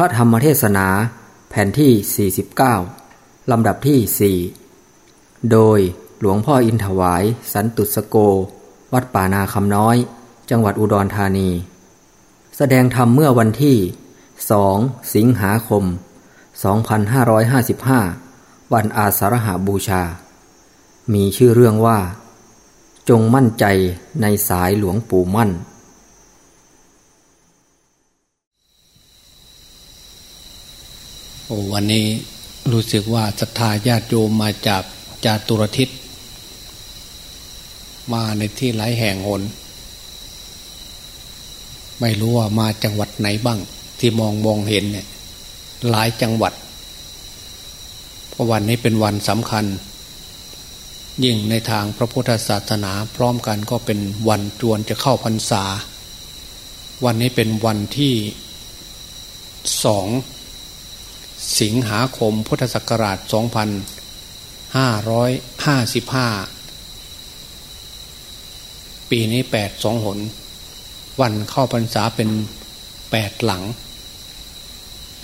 พระธรรมเทศนาแผ่นที่ 49 ลำดับที่ 4 โดยหลวงพ่ออินถวาย สันตุสโก วัดป่านาคำน้อย จังหวัดอุดรธานี แสดงธรรมเมื่อวันที่ 2 สิงหาคม 2555 วันอาสาฬหาบูชา มีชื่อเรื่องว่า จงมั่นใจในสายหลวงปู่มั่น โอ้วันนี้รู้สึกว่าศรัทธาญาติโยมมาจากจาตุรทิศ มาในที่หลายแห่งหน ไม่รู้ว่ามาจังหวัดไหนบ้าง ที่มองมองเห็นเนี่ยหลายจังหวัด เพราะวันนี้เป็นวันสำคัญ ยิ่งในทางพระพุทธศาสนาพร้อมกันก็เป็นวันจวนจะเข้าพรรษา วันนี้เป็นวันที่สอง สิงหาคมพุทธศักราช 2555 ปีนี้แปดสองหน วันเข้าพรรษาเป็นแปดหลัง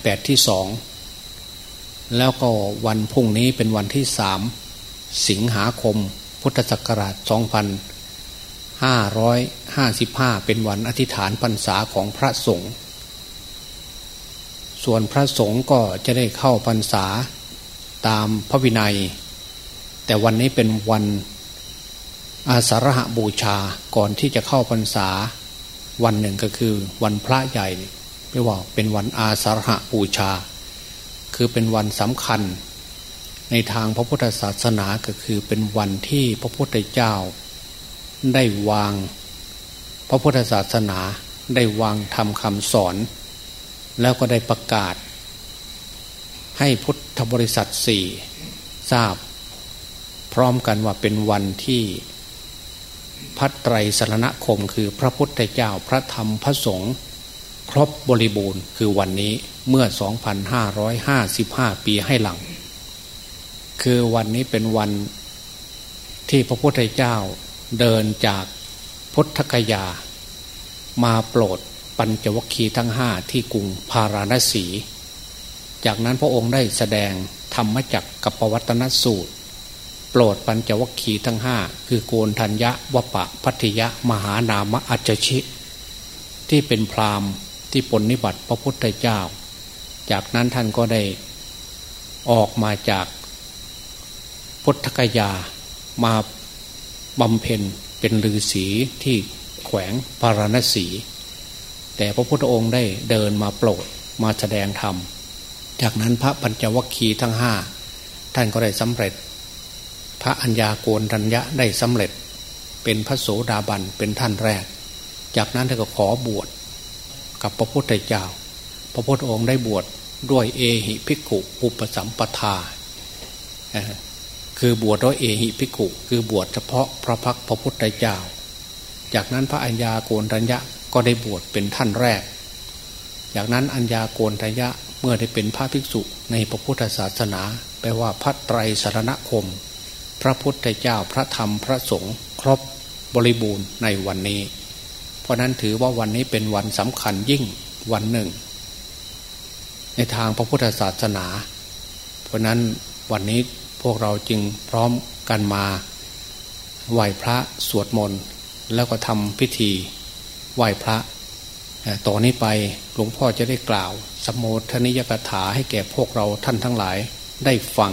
แปดที่สอง แล้วก็วันพุ่งนี้เป็นวันที่สามสิงหาคมพุทธศักราช 2555 เป็นวันอธิษฐานพรรษาของพระสงฆ์ ส่วนพระสงฆ์ก็จะได้เข้าพรรษาตามพระวินัย แต่วันนี้เป็นวันอาสาฬหบูชาก่อนที่จะเข้าพรรษา วันหนึ่งก็คือวันพระใหญ่ไม่ว่าเป็นวันอาสาฬหบูชา คือเป็นวันสำคัญ ในทางพระพุทธศาสนาก็คือเป็นวันที่พระพุทธเจ้า ได้วาง พระพุทธศาสนาได้วางทำคำสอน แล้วก็ได้ประกาศ ให้พุทธบริษัทสี่ทราบ พร้อมกันว่าเป็นวันที่พัไตรสรณคมคือพระพุทธเจ้าพระธรรมพระสงฆ์ครบบริบูรณ์คือวันนี้เมื่อ 2,555 ปีให้หลัง คือวันนี้เป็นวันที่พระพุทธเจ้าเดินจากพุทธกยา มาโปรด ปัญจวัคคีย์ทั้งห้าที่กรุงพาราณสี จากนั้นพระองค์ได้แสดงธรรมจักกับปวัตนสูตร โปรดปัญจวัคคีย์ทั้งห้าคือโกนทัญญะวปะพัทยะมหานามะอัจฉิที่เป็นพราหมณ์ที่ปนนิบัติพระพุทธเจ้า จากนั้นท่านก็ได้ออกมาจากพุทธกยามาบำเพ็ญเป็นฤาษีที่แขวงพาราณสี แต่พระพุทธองค์ได้เดินมาโปรดมาแสดงธรรม จากนั้นพระปัญจวัคคีย์ทั้งห้าท่านก็ได้สำเร็จ พระัญญาโกณทัญญะได้สำเร็จ เป็นพระโสดาบันเป็นท่านแรก จากนั้นท่านก็ขอบวชกับพระพุทธเจ้า พระพุทธองค์ได้บวชด้วยเอหิภิกขุอุปสัมปทาคือบวชด้วยเอหิภิกขุ คือบวชเฉพาะพระพักพระพุทธเจ้า จากนั้นพระัญญาโกณทัญญะ ก็ได้บวชเป็นท่านแรก จากนั้นอัญญาโกณทยะเมื่อได้เป็นพระภิกษุในพระพุทธศาสนา แปลว่าพระไตรสรณคม พระพุทธเจ้าพระธรรมพระสงฆ์ครบบริบูรณ์ในวันนี้ เพราะนั้นถือว่าวันนี้เป็นวันสำคัญยิ่งวันหนึ่ง ในทางพระพุทธศาสนา เพราะนั้นวันนี้พวกเราจึงพร้อมกันมาไหว้พระสวดมนต์แล้วก็ทำพิธี ไหว้พระต่อนนี้ไปหลวงพ่อจะได้กล่าว สมโภชนิยกถาให้แก่พวกเราท่านทั้งหลายได้ฟัง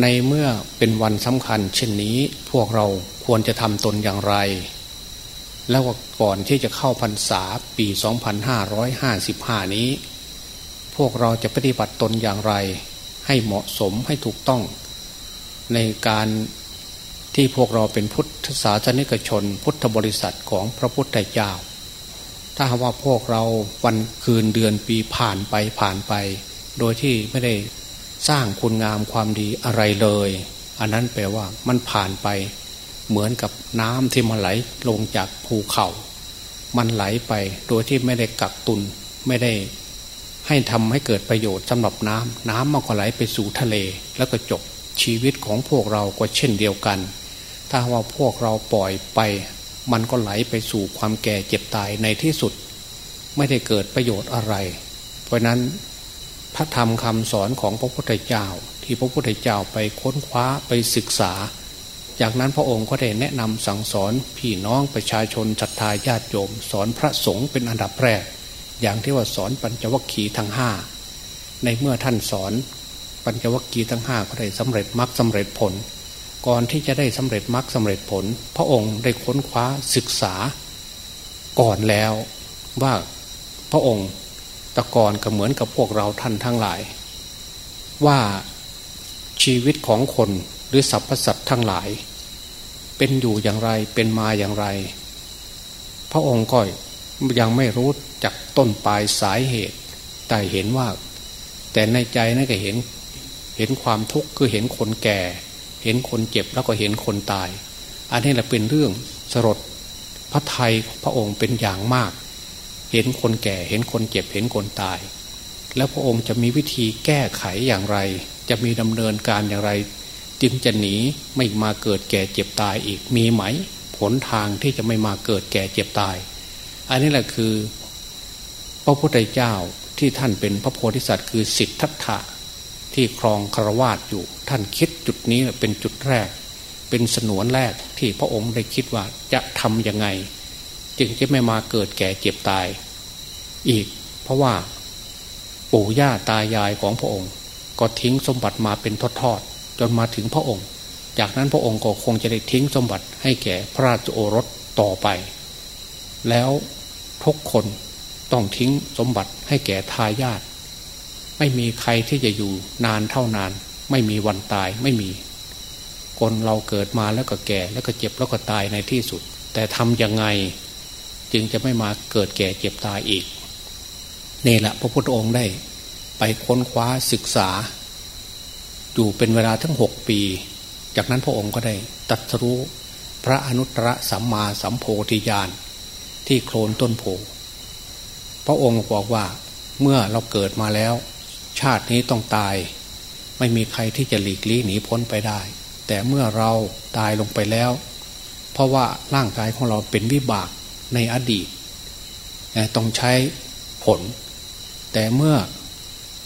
ในเมื่อเป็นวันสำคัญ เช่นนี้พวกเราควรจะทำตนอย่างไร แล้วก่อนที่จะเข้าพรรษาปี 2555 นี้ พวกเราจะปฏิบัติตนอย่างไร ให้เหมาะสมให้ถูกต้อง ในการ ที่พวกเราเป็นพุทธศาสนิกชน พุทธบริษัทของพระพุทธเจ้า ถ้าว่าพวกเราวันคืนเดือนปีผ่านไปผ่านไป โดยที่ไม่ได้สร้างคุณงามความดีอะไรเลย อันนั้นแปลว่ามันผ่านไปเหมือนกับน้ำที่มันไหลลงจากภูเขา มันไหลไปโดยที่ไม่ได้กักตุนไม่ได้ให้ทำให้เกิดประโยชน์สำหรับน้ำน้ำมันก็ไหลไปสู่ทะเลแล้วก็จบชีวิตของพวกเราก็เช่นเดียวกัน ถ้าว่าพวกเราปล่อยไป มันก็ไหลไปสู่ความแก่เจ็บตายในที่สุด ไม่ได้เกิดประโยชน์อะไร เพราะนั้นพระธรรมคำสอนของพระพุทธเจ้า ที่พระพุทธเจ้าไปค้นคว้าไปศึกษา จากนั้นพระองค์ก็ได้แนะนำสั่งสอนพี่น้องประชาชนศรัทธาญาติโยม สอนพระสงฆ์เป็นอันดับแรก อย่างที่ว่าสอนปัญจวัคคีย์ทั้งห้าในเมื่อท่านสอนปัญจวัคคีย์ทั้งห้าก็ได้สำเร็จมรรคสาเร็จผล ก่อนที่จะได้สำเร็จมรรคสาเร็จผล พระองค์ได้ค้นคว้าศึกษาก่อนแล้วว่าพระองค์ตะกอนก็เหมือนกับพวกเราท่านทั้งหลาย ว่าชีวิตของคนหรือสรรพสัตว์ทั้งหลาย เป็นอยู่อย่างไรเป็นมาอย่างไร พระองค์ก็ยังไม่รู้จักต้นปลายสายเหตุ แต่เห็นว่า แต่ในใจนั่นก็เห็นเห็นความทุกข์คือเห็นคนแก่ ห็นคนเจ็บแล้วก็เห็นคนตาย อันนี้แหละเป็นเรื่องสลดพระไทยพระองค์เป็นอย่างมาก เห็นคนแก่เห็นคนเจ็บเห็นคนตาย แล้วพระองค์จะมีวิธีแก้ไขอย่างไร จะมีดำเนินการอย่างไร จึงจะหนีไม่มาเกิดแก่เจ็บตายอีกมีไหมผลทางที่จะไม่มาเกิดแก่เจ็บตาย อันนี้แหละคือ พระพุทธเจ้าที่ท่านเป็นพระโพธิสัตว์คือสิทธัตถะ ที่ครองครวาสอยู่ ท่านคิดจุดนี้เป็นจุดแรก เป็นสนวนแรกที่พระองค์ได้คิดว่าจะทำยังไง จึงจะไม่มาเกิดแก่เจ็บตาย อีกเพราะว่าปู่ย่าตายายของพระองค์ ก็ทิ้งสมบัติมาเป็นทอดๆจนมาถึงพระองค์ จากนั้นพระองค์ก็คงจะได้ทิ้งสมบัติให้แก่พระราชโอรสต่อไป แล้วทุกคนต้องทิ้งสมบัติให้แก่ทายาท ไม่มีใครที่จะอยู่นานเท่านาน ไม่มีวันตายไม่มี คนเราเกิดมาแล้วก็แก่ แล้วก็เจ็บแล้วก็ตายในที่สุด แต่ทำยังไงจึงจะไม่มาเกิดแก่เจ็บตายอีกนี่แหละพระพุทธองค์ได้ ไปค้นคว้าศึกษา อยู่เป็นเวลาทั้งหกปี จากนั้นพระองค์ก็ได้ตัดรู้พระอนุตตรสัมมาสัมโพธิญาณที่โคลนต้นโพพระองค์บอกว่าเมื่อเราเกิดมาแล้ว ชาตินี้ต้องตาย ไม่มีใครที่จะหลีกลี่หนีพ้นไปได้ แต่เมื่อเราตายลงไปแล้ว เพราะว่าร่างกายของเราเป็นวิบากในอดีตต้องใช้ผล แต่เมื่อ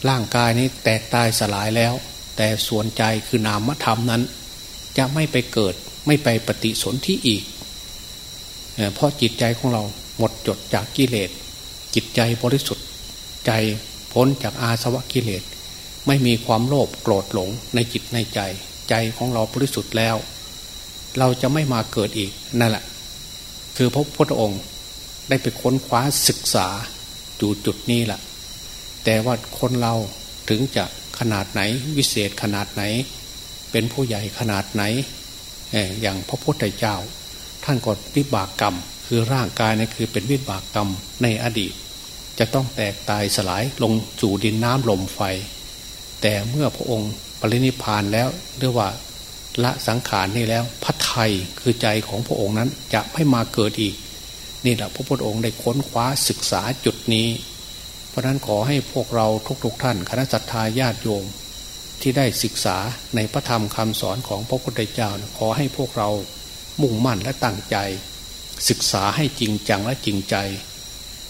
ร่างกายนี้แตกตายสลายแล้ว แต่ส่วนใจคือนามธรรมนั้น จะไม่ไปเกิดไม่ไปปฏิสนธิอีก เพราะจิตใจของเราหมดจดจากกิเลสจิตใจบริสุทธิ์ใจ พ้นจากอาสวะกิเลส ไม่มีความโลภโกรธหลงในจิตในใจ ใจของเราบริสุทธิ์แล้ว เราจะไม่มาเกิดอีกนั่นแหละ คือพระพุทธองค์ได้ไปค้นคว้าศึกษาอยู่จุดนี้แหละแต่ว่าคนเราถึงจะขนาดไหนวิเศษขนาดไหน เป็นผู้ใหญ่ขนาดไหน อย่างพระพุทธเจ้า ท่านก็วิบากกรรม คือร่างกายนี่คือเป็นวิบากกรรมในอดีต จะต้องแตกตายสลายลงสู่ดินน้ำลมไฟ แต่เมื่อพระองค์ปรินิพานแล้วเรียกว่าละสังขารนี่แล้วพระไทยคือใจของพระองค์นั้นจะไม่มาเกิดอีก นี่แหละพระพุทธองค์ได้ค้นคว้าศึกษาจุดนี้ เพราะนั้นขอให้พวกเราทุกๆทท่าน คณะสัตยาญาติโยม ที่ได้ศึกษาในพระธรรมคำสอนของพระพุทธเจ้า ขอให้พวกเรามุ่งมั่นและตั้งใจ ศึกษาให้จริงจังและจริงใจ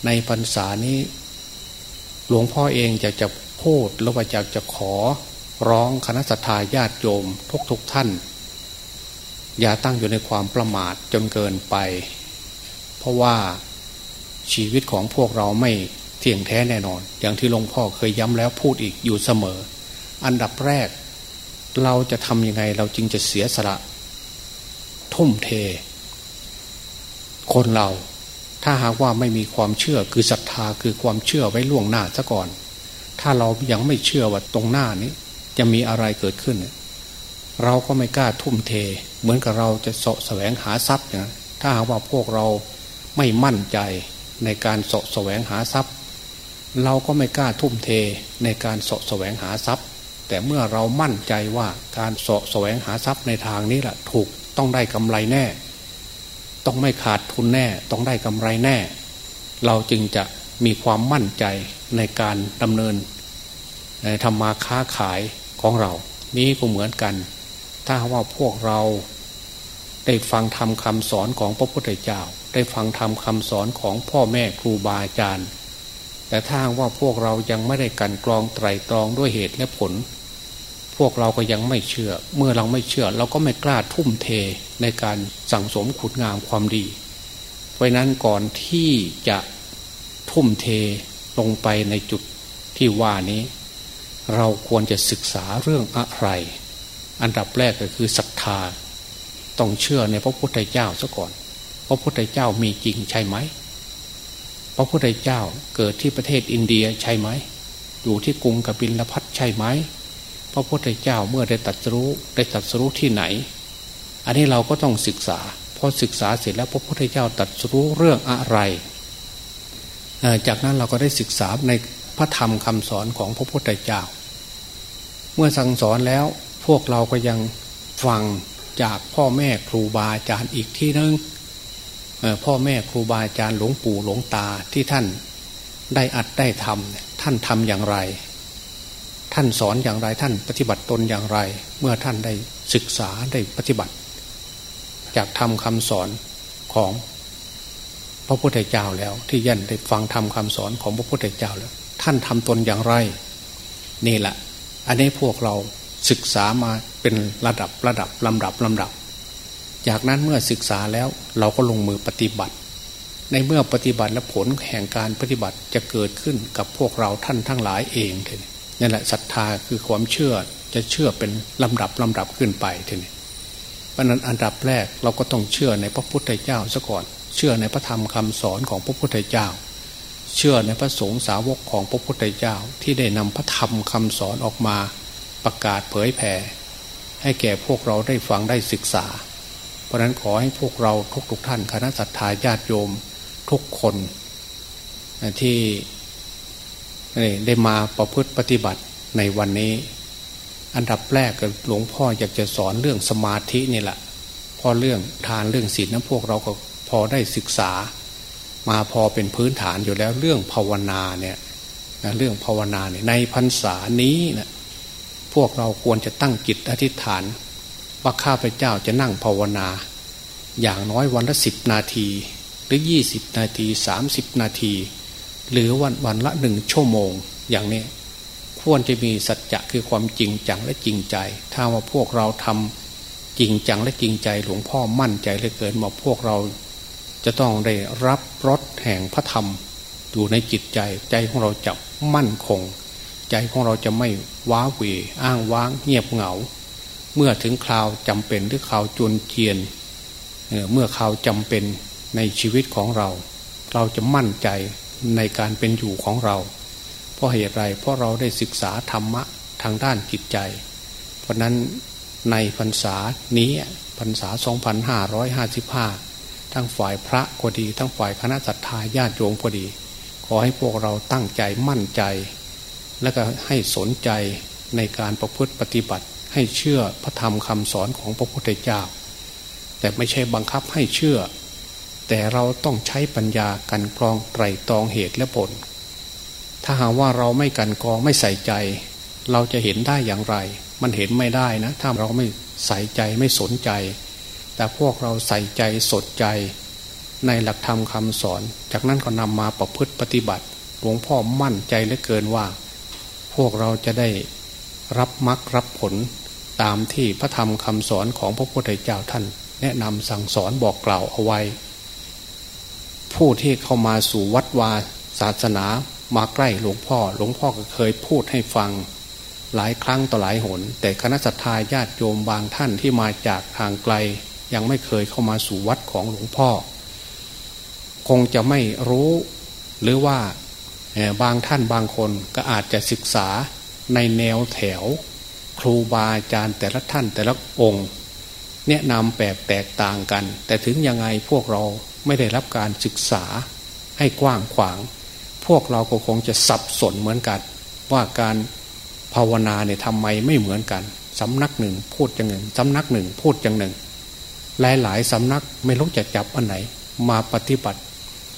ในพรรษานี้ หลวงพ่อเองจะจะพูดแล้วว่าจะจะขอร้องคณะสัตยาญาติโยมทุกทุกท่าน อย่าตั้งอยู่ในความประมาทจนเกินไป เพราะว่าชีวิตของพวกเราไม่เที่ยงแท้แน่นอน อย่างที่หลวงพ่อเคยย้ำแล้วพูดอีกอยู่เสมอ อันดับแรก เราจะทำยังไงเราจึงจะเสียสละ ทุ่มเท คนเรา ถ้าหากว่าไม่มีความเชื่อคือศรัทธาคือความเชื่อไว้ล่วงหน้าซะก่อน ถ้าเรายังไม่เชื่อว่าตรงหน้านี้ จะมีอะไรเกิดขึ้น เราก็ไม่กล้าทุ่มเท เหมือนกับเราจะเสาะแสวงหาทรัพย์นะถ้าหากว่าพวกเราไม่มั่นใจในการเสาะแสวงหาทรัพย์ เราก็ไม่กล้าทุ่มเทในการสาะแสวงหาทรัพย์ แต่เมื่อเรามั่นใจว่าการสาะแสวงหาทรัพย์ในทางนี้แหละถูกต้องได้กำไรแน่ ต้องไม่ขาดทุนแน่ ต้องได้กำไรแน่ เราจึงจะมีความมั่นใจในการดำเนินทำมาค้าขายของเรา นี้ก็เหมือนกัน ถ้าว่าพวกเราได้ฟังทำคำสอนของพระพุทธเจ้า ได้ฟังทำคำสอนของพ่อแม่ครูบาอาจารย์ แต่ถ้าว่าพวกเรายังไม่ได้กันกรองไตรตรองด้วยเหตุและผล วกเราก็ยังไม่เชื่อ เมื่อเราไม่เชื่อ เราก็ไม่กล้าทุ่มเทในการสั่งสมขุนงามความดี เพราะนั้นก่อนที่จะทุ่มเทลงไปในจุดที่ว่านี้ เราควรจะศึกษาเรื่องอะไร อันดับแรกก็คือศรัทธา ต้องเชื่อในพระพุทธเจ้าซะก่อน พระพุทธเจ้ามีจริงใช่ไหม พระพุทธเจ้าเกิดที่ประเทศอินเดียใช่ไหม อยู่ที่กรุงกบิลพัทใช่ไหม พระพุทธเจ้าเมื่อได้ตัดรู้ได้ตัดรู้ที่ไหน อันนี้เราก็ต้องศึกษาพอศึกษาเสร็จแล้วพระพุทธเจ้าตัดรู้เรื่องอะไร จากนั้นเราก็ได้ศึกษาในพระธรรมคำสอนของพระพุทธเจ้า เมื่อสั่งสอนแล้วพวกเราก็ยังฟังจากพ่อแม่ครูบาอาจารย์อีกที่นึงพ่อแม่ครูบาอาจารย์หลวงปู่หลวงตาที่ท่านได้อัดได้ทำท่านทำอย่างไร ท่านสอนอย่างไรท่านปฏิบัติตนอย่างไร เมื่อท่านได้ศึกษาได้ปฏิบัติ จากทำคำสอนของพระพุทธเจ้าแล้ว ที่ยันได้ฟังทำคำสอนของพระพุทธเจ้าแล้ว ท่านทำตนอย่างไร นี่แหละ อันนี้พวกเราศึกษามาเป็นระดับระดับลำดับลำดับ จากนั้นเมื่อศึกษาแล้วเราก็ลงมือปฏิบัติ ในเมื่อปฏิบัติและผลแห่งการปฏิบัติจะเกิดขึ้นกับพวกเราท่านทั้งหลายเองทีนี้นั่ นี่แหละศรัทธาคือความเชื่อจะเชื่อเป็นลำดับลำดับขึ้นไปทีนี้เพราะนั้นอันดับแรกเราก็ต้องเชื่อในพระพุทธเจ้าซะก่อน เชื่อในพระธรรมคำสอนของพระพุทธเจ้า เชื่อในพระสงฆ์สาวกของพระพุทธเจ้าที่ได้นำพระธรรมคำสอนออกมาประกาศเผยแผ่ให้แก่พวกเราได้ฟังได้ศึกษา เพราะนั้นขอให้พวกเราทุกๆทท่านคณะสัตยาญาติโยมทุกคนที่ ได้มาประพฤติปฏิบัติในวันนี้ อันดับแรกหลวงพ่ออยากจะสอนเรื่องสมาธินี่แหละพอเรื่องทานเรื่องศีลนั้นพวกเราก็พอได้ศึกษา มาพอเป็นพื้นฐานอยู่แล้วเรื่องภาวนาเนี่ยเรื่องภาวนาเนี่ยในพรรษานี้นะพวกเราควรจะตั้งจิตอธิษฐานว่าข้าพเจ้าจะนั่งภาวนา อย่างน้อยวันละสิบนาที หรือยี่สิบนาทีสามสิบนาที หรือวันวันละหนึ่งชั่วโมงอย่างนี้ควรจะมีสัจจะคือความจริงจังและจริงใจ ถ้าว่าพวกเราทำจริงจังและจริงใจหลวงพ่อมั่นใจเหลือเกินว่าพวกเราจะต้องได้รับรสแห่งพระธรรมอยู่ในจิตใจ ใจของเราจะมั่นคง ใจของเราจะไม่ว้าเหวอ้างว้างเงียบเหงา เมื่อถึงคราวจำเป็นหรือคราวจนเจียนเมื่อคราวจำเป็นในชีวิตของเรา เราจะมั่นใจ ในการเป็นอยู่ของเรา เพราะเหตุไรเพราะเราได้ศึกษาธรรมะทางด้านจิตใจ เพราะนั้นในพรรษานี้พรรษา 2555 ทั้งฝ่ายพระก็ดีทั้งฝ่ายคณะสัตยาญาติโยมก็ดี ขอให้พวกเราตั้งใจมั่นใจ และก็ให้สนใจในการประพฤติปฏิบัติ ให้เชื่อพระธรรมคำสอนของพระพุทธเจ้า แต่ไม่ใช่บังคับให้เชื่อ แต่เราต้องใช้ปัญญากันกรองไตรตรองเหตุและผล ถ้าหากว่าเราไม่กันกรองไม่ใส่ใจ เราจะเห็นได้อย่างไร มันเห็นไม่ได้นะ ถ้าเราไม่ใส่ใจไม่สนใจ แต่พวกเราใส่ใจสดใจ ในหลักธรรมคำสอน จากนั้นก็นำมาประพฤติปฏิบัติหลวงพ่อมั่นใจเหลือเกินว่า พวกเราจะได้รับมรรครับผลตามที่พระธรรมคำสอนของพระพุทธเจ้าท่าน แนะนำสั่งสอนบอกกล่าวเอาไว้ ผู้ที่เข้ามาสู่วัดวาศาสนามาใกล้หลวงพ่อ หลวงพ่อก็เคยพูดให้ฟังหลายครั้งต่อหลายหน แต่คณะสัตยาญาติโยมบางท่านที่มาจากทางไกล ยังไม่เคยเข้ามาสู่วัดของหลวงพ่อ คงจะไม่รู้หรือว่าบางท่านบางคนก็อาจจะศึกษาในแนวแถว ครูบาอาจารย์แต่ละท่านแต่ละองค์ แนะนำแบบแตกต่างกัน แต่ถึงยังไงพวกเรา ไม่ได้รับการศึกษาให้กว้างขวาง พวกเราก็คงจะสับสนเหมือนกัน ว่าการภาวนาเนี่ยทำไมไม่เหมือนกันสำนักหนึ่งพูดอย่างหนึ่งสำนักหนึ่งพูดอย่างหนึ่ง หลายหลายสำนักไม่รู้จะจับอันไหน มาปฏิบัติ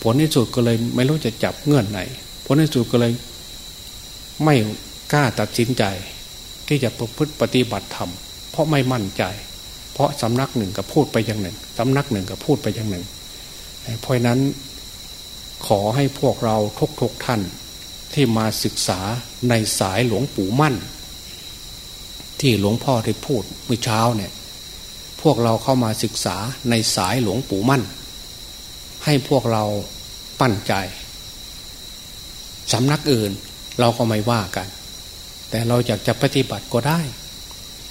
ผลที่สุดก็เลยไม่รู้จะจับเงื่อนไหน ผลที่สุดก็เลย ไม่กล้าตัดสินใจ ที่จะประพฤติปฏิบัติธรรมเพราะไม่มั่นใจ เพราะสำนักหนึ่งก็พูดไปอย่างหนึ่งสำนักหนึ่งก็พูดไปอย่างหนึ่ง เพราะนั้นขอให้พวกเราทุกๆทท่านที่มาศึกษาในสายหลวงปู่มั่น ที่หลวงพ่อได้พูดเมื่อเช้าเนี่ย พวกเราเข้ามาศึกษาในสายหลวงปู่มั่น ให้พวกเราปั้นใจสำนักอื่นเราก็ไม่ว่ากัน แต่เราอยากจะปฏิบัติก็ได้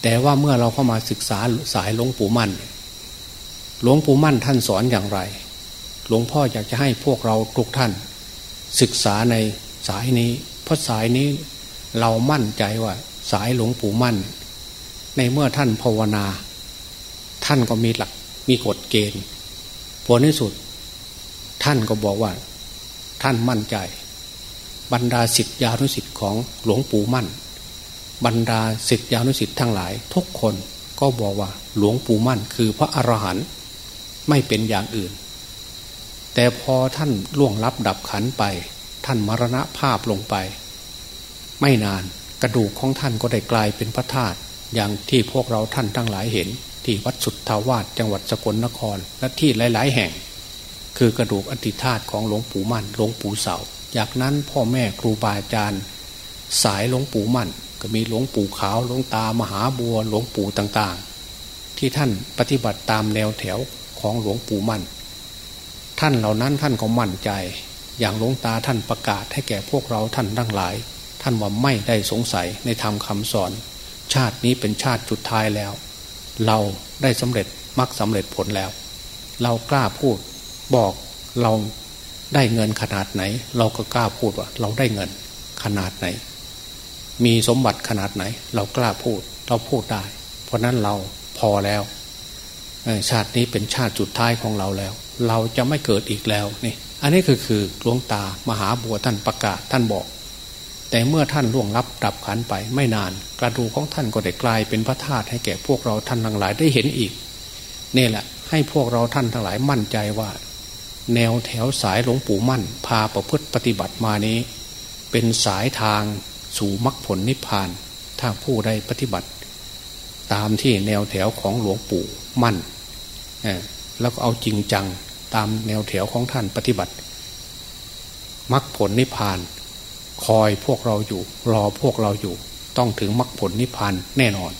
แต่ว่าเมื่อเราเข้ามาศึกษาสายหลวงปู่มั่นหลวงปู่มั่นท่านสอนอย่างไร หลวงพ่ออยากจะให้พวกเราทุกท่าน ศึกษาในสายนี้ เพราะสายนี้เรามั่นใจว่า สายหลวงปู่มั่น ในเมื่อท่านภาวนา ท่านก็มีหลักมีกฎเกณฑ์ผลที่สุด ท่านก็บอกว่า ท่านมั่นใจ บรรดาสิทธิยานุสิทธิ์ของหลวงปู่มั่น บรรดาสิทธิยานุสิทธิ์ทั้งหลาย ทุกคนก็บอกว่า หลวงปู่มั่นคือพระอรหันต์ไม่เป็นอย่างอื่น แต่พอท่านล่วงลับดับขันไป ท่านมรณภาพลงไป ไม่นานกระดูกของท่านก็ได้กลายเป็นพระธาตุอย่างที่พวกเราท่านทั้งหลายเห็น ที่วัดสุทธาวาสจังหวัดสกลนครและที่หลาย ๆ แห่ง คือกระดูกอธิธาตุของหลวงปู่มั่นหลวงปู่เสาจากนั้นพ่อแม่ครูบาอาจารย์ สายหลวงปู่มั่น ก็มีหลวงปู่ขาวหลวงตามหาบัวหลวงปู่ต่างๆ ที่ท่านปฏิบัติตามแนวแถวของหลวงปู่มั่น ท่านเหล่านั้นท่านก็มั่นใจ อย่างหลวงตาท่านประกาศให้แก่พวกเราท่านทั้งหลาย ท่านว่าไม่ได้สงสัยในธรรมคำสอน ชาตินี้เป็นชาติสุดท้ายแล้ว เราได้สำเร็จมรรคสาเร็จผลแล้ว เรากล้าพูดบอกเราได้เงินขนาดไหน เราก็กล้าพูดว่า เราได้เงินขนาดไหน มีสมบัติขนาดไหน เรากล้าพูด เราพูดได้ เพราะนั้นเราพอแล้วชาตินี้เป็นชาติสุดท้ายของเราแล้ว เราจะไม่เกิดอีกแล้วนี่อันนี้คือคือหลวงตามหาบัวท่านประกาศท่านบอก แต่เมื่อท่านล่วงลับดับขันไปไม่นาน กระดูกของท่านก็ได้กลายเป็นพระธาตุให้แก่พวกเราท่านทั้งหลายได้เห็นอีกนี่แหละ ให้พวกเราท่านทั้งหลายมั่นใจว่า แนวแถวสายหลวงปู่มั่น พาประพฤติปฏิบัติมานี้ เป็นสายทางสู่มรรคผลนิพพานถ้าผู้ใดปฏิบัติ ตามที่แนวแถวของหลวงปู่มั่น แล้วก็เอาจริงจังตามแนวแถวของท่านปฏิบัติมรรคผลนิพพาน คอยพวกเราอยู่ รอพวกเราอยู่ ต้องถึงมรรคผลนิพพานแน่นอน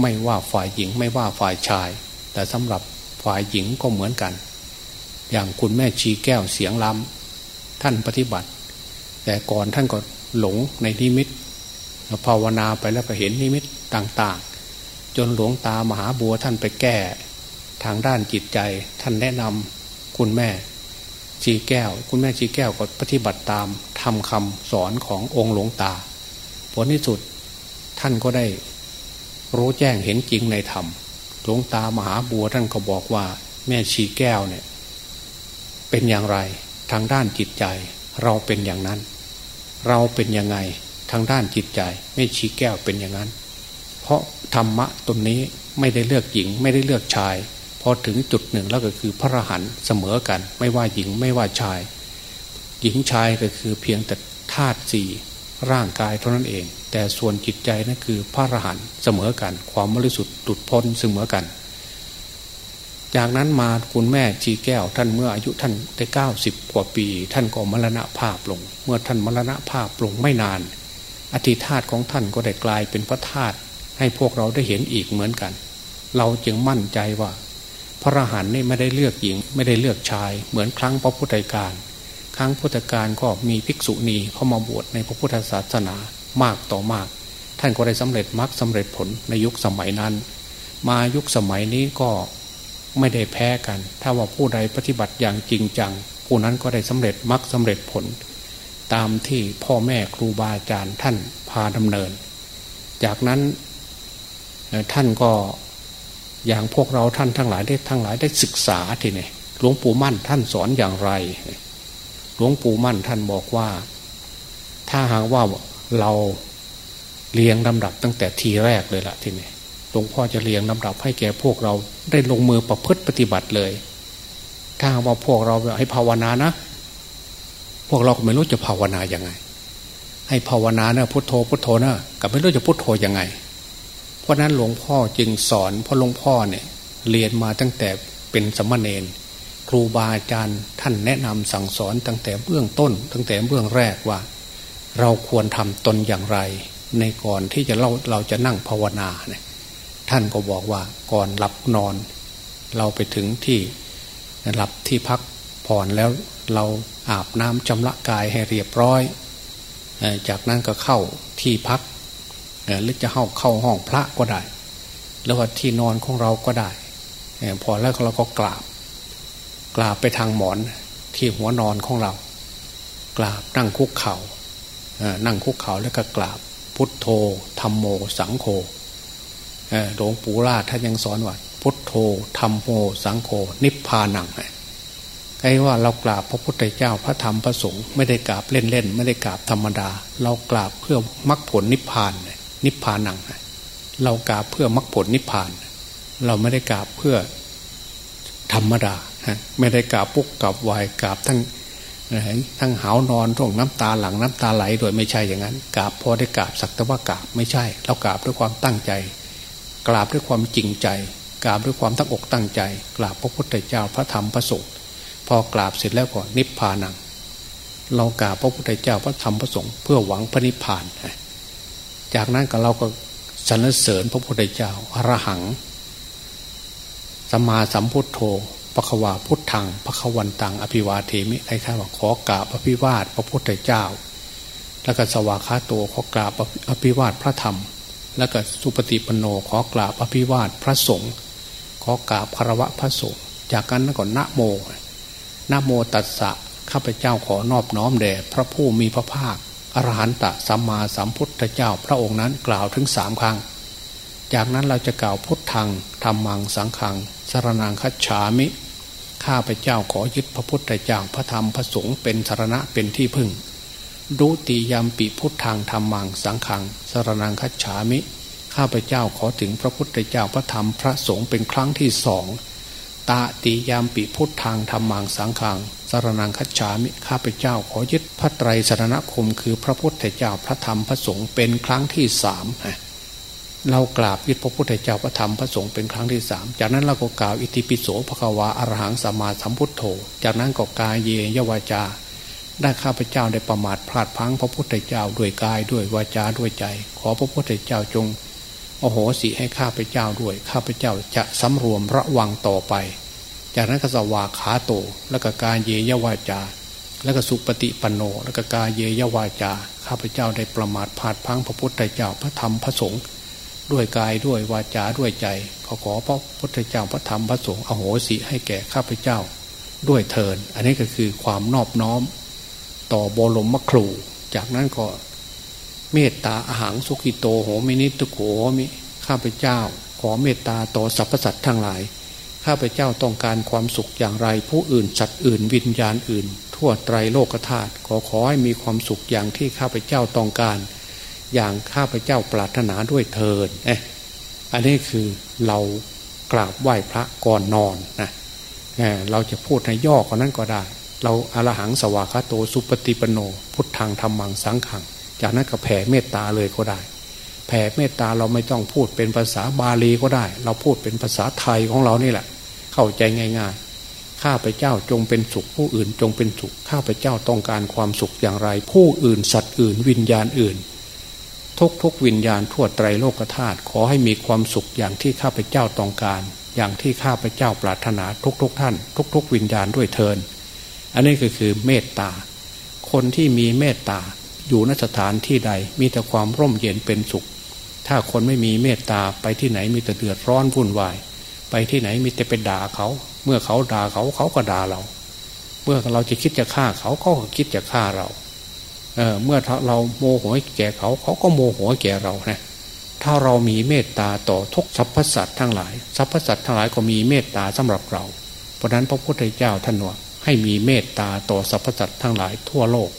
ไม่ว่าฝ่ายหญิงไม่ว่าฝ่ายชาย แต่สำหรับฝ่ายหญิงก็เหมือนกัน อย่างคุณแม่ชีแก้วเสียงล้ำท่านปฏิบัติ แต่ก่อนท่านก็หลงในนิมิตภาวนาไปแล้วก็เห็นนิมิตต่างๆ จนหลวงตามหาบัวท่านไปแก้ ทางด้านจิตใจ ท่านแนะนำคุณแม่ชีแก้ว คุณแม่ชีแก้วก็ปฏิบัติตามทำคำสอนขององค์หลวงตา ผลที่สุดท่านก็ได้รู้แจ้งเห็นจริงในธรรมหลวงตามหาบัวท่านก็บอกว่า แม่ชีแก้วเนี่ย เป็นอย่างไรทางด้านจิตใจ เราเป็นอย่างนั้น เราเป็นยังไงทางด้านจิตใจไม่ชี้แก้วเป็นอย่างนั้น เพราะธรรมะตนนี้ไม่ได้เลือกหญิง ไม่ได้เลือกชาย พอถึงจุดหนึ่งแล้วก็คือพระรหันเสมอกัน ไม่ว่าหญิงไม่ว่าชาย หญิงชายก็คือเพียงแต่ธาตุสี่ร่างกายเท่านั้นเอง แต่ส่วนจิตใจนั่นคือพระรหันเสมอกัน ความบริสุทธิ์ตุดพ้นเสมอกัน จากนั้นมาคุณแม่ชีแก้ว ท่านเมื่ออายุท่านได้เก้าสิบกว่าปี ท่านก็มรณภาพลง เมื่อท่านมรณภาพลงไม่นาน อธิธาตของท่านก็ได้กลายเป็นพระธาตุให้พวกเราได้เห็นอีกเหมือนกัน เราจึงมั่นใจว่า พระรหันต์นี่ไม่ได้เลือกหญิง ไม่ได้เลือกชาย เหมือนครั้งพระพุทธการ ครั้งพุทธการก็มีภิกษุณีเข้ามาบวชในพระพุทธศาสนามากต่อมาก ท่านก็ได้สำเร็จมรรคสาเร็จผลในยุคสมัยนั้น มายุคสมัยนี้ก็ไม่ได้แพ้กัน ถ้าว่าผู้ใดปฏิบัติอย่างจริงจัง ผู้นั้นก็ได้สำเร็จมรรคสาเร็จผล ตามที่พ่อแม่ครูบาอาจารย์ท่านพาดำเนิน จากนั้นท่านก็ อย่างพวกเราท่านทั้งหลายได้ทั้งหลายได้ศึกษาทีนี่หลวงปู่มั่นท่านสอนอย่างไร หลวงปู่มั่นท่านบอกว่า ถ้าหากว่าเราเรียงลำดับตั้งแต่ทีแรกเลยละทีนี้หลวงพ่อจะเรียงลำดับให้แก่พวกเราได้ลงมือประพฤติปฏิบัติเลย ถ้าว่าพวกเราให้ภาวนานะ พวกเราก็ไม่รู้จะภาวนาย่างไง ให้ภาวนานะพุทโธพุทโธนะกับไม่รู้จะพุทโธยังไง เพราะนั้นหลวงพ่อจึงสอนเพราะหลวงพ่อเนี่ยเรียนมาตั้งแต่เป็นสมณเณรครูบาอาจารย์ท่านแนะนำสั่งสอนตั้งแต่เบื้องต้น ตั้งแต่เบื้องแรกว่า เราควรทำตนอย่างไร ในก่อนที่จะเราเราจะนั่งภาวนาเนี่ยท่านก็บอกว่าก่อนหลับนอน เราไปถึงที่หลับที่พักผ่อนแล้วเราอาบน้ำชำระกายให้เรียบร้อย จากนั้นก็เข้าที่พัก หรือจะเข้าเข้าห้องพระก็ได้ แล้วว่าที่นอนของเราก็ได้พอแล้วเราก็กราบ กราบไปทางหมอนที่หัวนอนของเรา กราบนั่งคุกเขา่านั่งคุกเข่าแล้วก็กราบ พุทโธธรรมโมสังโฆหลวงปู่ราท่านยังสอนว่าพุทโธธรรมโมสังโฆนิพพานังไอ้ว่าเรากราบพระพุทธเจ้าพระธรรมพระสงฆ์ไม่ได้กราบเล่นๆไม่ได้กราบธรรมดา เรากราบเพื่อมรรคผลนิพพานนิ นิพพานัง เรากราบเพื่อมรรคผลนิพพาน เราไม่ได้กราบเพื่อธรรมดาไม่ได้กราบปุ๊กกราบวายกราบทั้งทั้งหาวนอนท่วงน้ำตาหลังน้ำตาไหลโดยไม่ใช่อย่างนั้นกราบพอได้กราบสักแต่ว่ากราบไม่ใช่ เรากราบด้วยความตั้งใจ กราบด้วยความจริงใจ กราบด้วยความตั้งอกตั้งใจ กราบพระพุทธเจ้าพระธรรมพระสงฆ์พอกราบเสร็จแล้วก็นิพพานัง เรากราบพระพุทธเจ้าพระธรรมพระสงฆ์เพื่อหวังพระนิพพาน จากนั้นก็เราก็สรรเสริญพระพุทธเจ้าอรหังสมาสัมพุทโธพระควาพุทธังพระควันตัง อภิวาเทมิใครๆว่าขอกราบอภิวาทพระพุทธเจ้า แล้วก็สวากขาโตขอกราบอภิวาทพระธรรม แล้วก็สุปฏิปโนขอกราบอภิวาทพระสงฆ์ขอกราบคารวะพระสงฆ์จากนั้นก็นะโมนะโมตัสสะข้าพเจ้าขอนอบน้อมแด่พระผู้มีพระภาค อรหันตะสัมมาสัมพุทธเจ้าพระองค์นั้นกล่าวถึงสามครั้ง จากนั้นเราจะกล่าวพุทธังธรรมังสังขังสารนังคัจฉามิ ข้าพเจ้าขอยึดพระพุทธเจ้าพระธรรมพระสงฆ์เป็นสารณะเป็นที่พึ่งดูติยามปิพุทธังธรรมังสังขังสารนังคัจฉามิ ข้าพเจ้าขอถึงพระพุทธเจ้าพระธรรมพระสงฆ์เป็นครั้งที่สองตาติยามปิพุทธังธรรมังสังขัง สารนังคัจฉามิข้าพเจ้าขอยึดพระไตรสรณคม คือพระพุทธเจ้าพระธรรมพระสงฆ์เป็นครั้งที่สามเรากราบยึดพระพุทธเจ้าพระธรรมพระสงฆ์เป็นครั้งที่สามจากนั้นเราก็กล่าวอิติปิโสภควาอรหังสัมมาสัมพุทโธ จากนั้นก็กายเยยวาจาได้ข้าพเจ้าได้ประมาทพลาดพังพระพุทธเจ้าด้วยกายด้วยวาจาด้วยใจ ขอพระพุทธเจ้าจง โอโหสิให้ข้าพเจ้าด้วย ข้าพเจ้าจะสำรวมระวังต่อไป จากนั้นก็สวาขาโต แล้วก็กายเยยวาจา แล้วก็สุปฏิปันโน แล้วก็กายเยยวาจา ข้าพเจ้าได้ประมาทพลาดพังพระพุทธเจ้าพระธรรมพระสงฆ์ด้วยกายด้วยวาจาด้วยใจ ขอขอพระพุทธเจ้าพระธรรมพระสงฆ์อโหสิให้แก่ข้าพเจ้า ด้วยเทิน อันนี้ก็คือความนอบน้อม ต่อบรมมครู จากนั้นก็เมตตาอาหารสุขิโตโหมินิตุโขมิข้าพเจ้า ขอเมตตาต่อสรรพสัตว์ทั้งหลาย ข้าพเจ้าต้องการความสุขอย่างไร ผู้อื่นสัตว์อื่น วิญญาณอื่น ทั่วไตรโลกธาตุขอขอให้มีความสุขอย่างที่ข้าพเจ้าต้องการ อย่างข้าพเจ้าปรารถนาด้วยเทินเอ๊ะอันนี้คือเรากราบไหว้พระก่อนนอนนะเเราจะพูดในย่อกว่านั้นก็ได้ เราอารหังสวากาโตสุปฏิปโน พุทธังธรรมังสังขัง จากนั้นก็แผ่เมตตาเลยก็ได้ ผ่เมตตาเราไม่ต้องพูดเป็นภาษาบาลีก็ได้ เราพูดเป็นภาษาไทยของเรานี่แหละ เข้าใจง่ายๆ ข้าพเจ้าจงเป็นสุขผู้อื่นจงเป็นสุข ข้าพเจ้าต้องการความสุขอย่างไร ผู้อื่นสัตว์อื่น วิญญาณอื่น ทุกทุกวิญญาณทั่วไตรโลกธาตุขอให้มีความสุขอย่างที่ข้าพเจ้าต้องการ อย่างที่ข้าพเจ้าปรารถนาทุกทุกท่าน ทุกทุกวิญญาณด้วยเทินอันนี้ก็คือเมตตา คนที่มีเมตตาอยู่นสถานที่ใดมีแต่ความร่มเย็นเป็นสุข ถ้าคนไม่มีเมตตาไปที่ไหนมีแต่เดือดร้อนวุ่นวาย ไปที่ไหนมีแต่ไปด่าเขา เมื่อเขาด่าเขาเขาก็ด่าเรา เมื่อเราจะคิดจะฆ่าเขาเขาก็คิดจะฆ่าเราเเมื่อเราโมโหแก่เขาเขาก็โมโหแก่เรานะถ้าเรามีเมตตาต่อทุกสรรพสัตว์ทั้งหลายสรรพสัตว์ทั้งหลายก็มีเมตตาสำหรับเรา เพราะนั้นพระพุทธเจ้าท่านว่าให้มีเมตตาต่อสรรพสัตว์ทั้งหลายทั่วโลก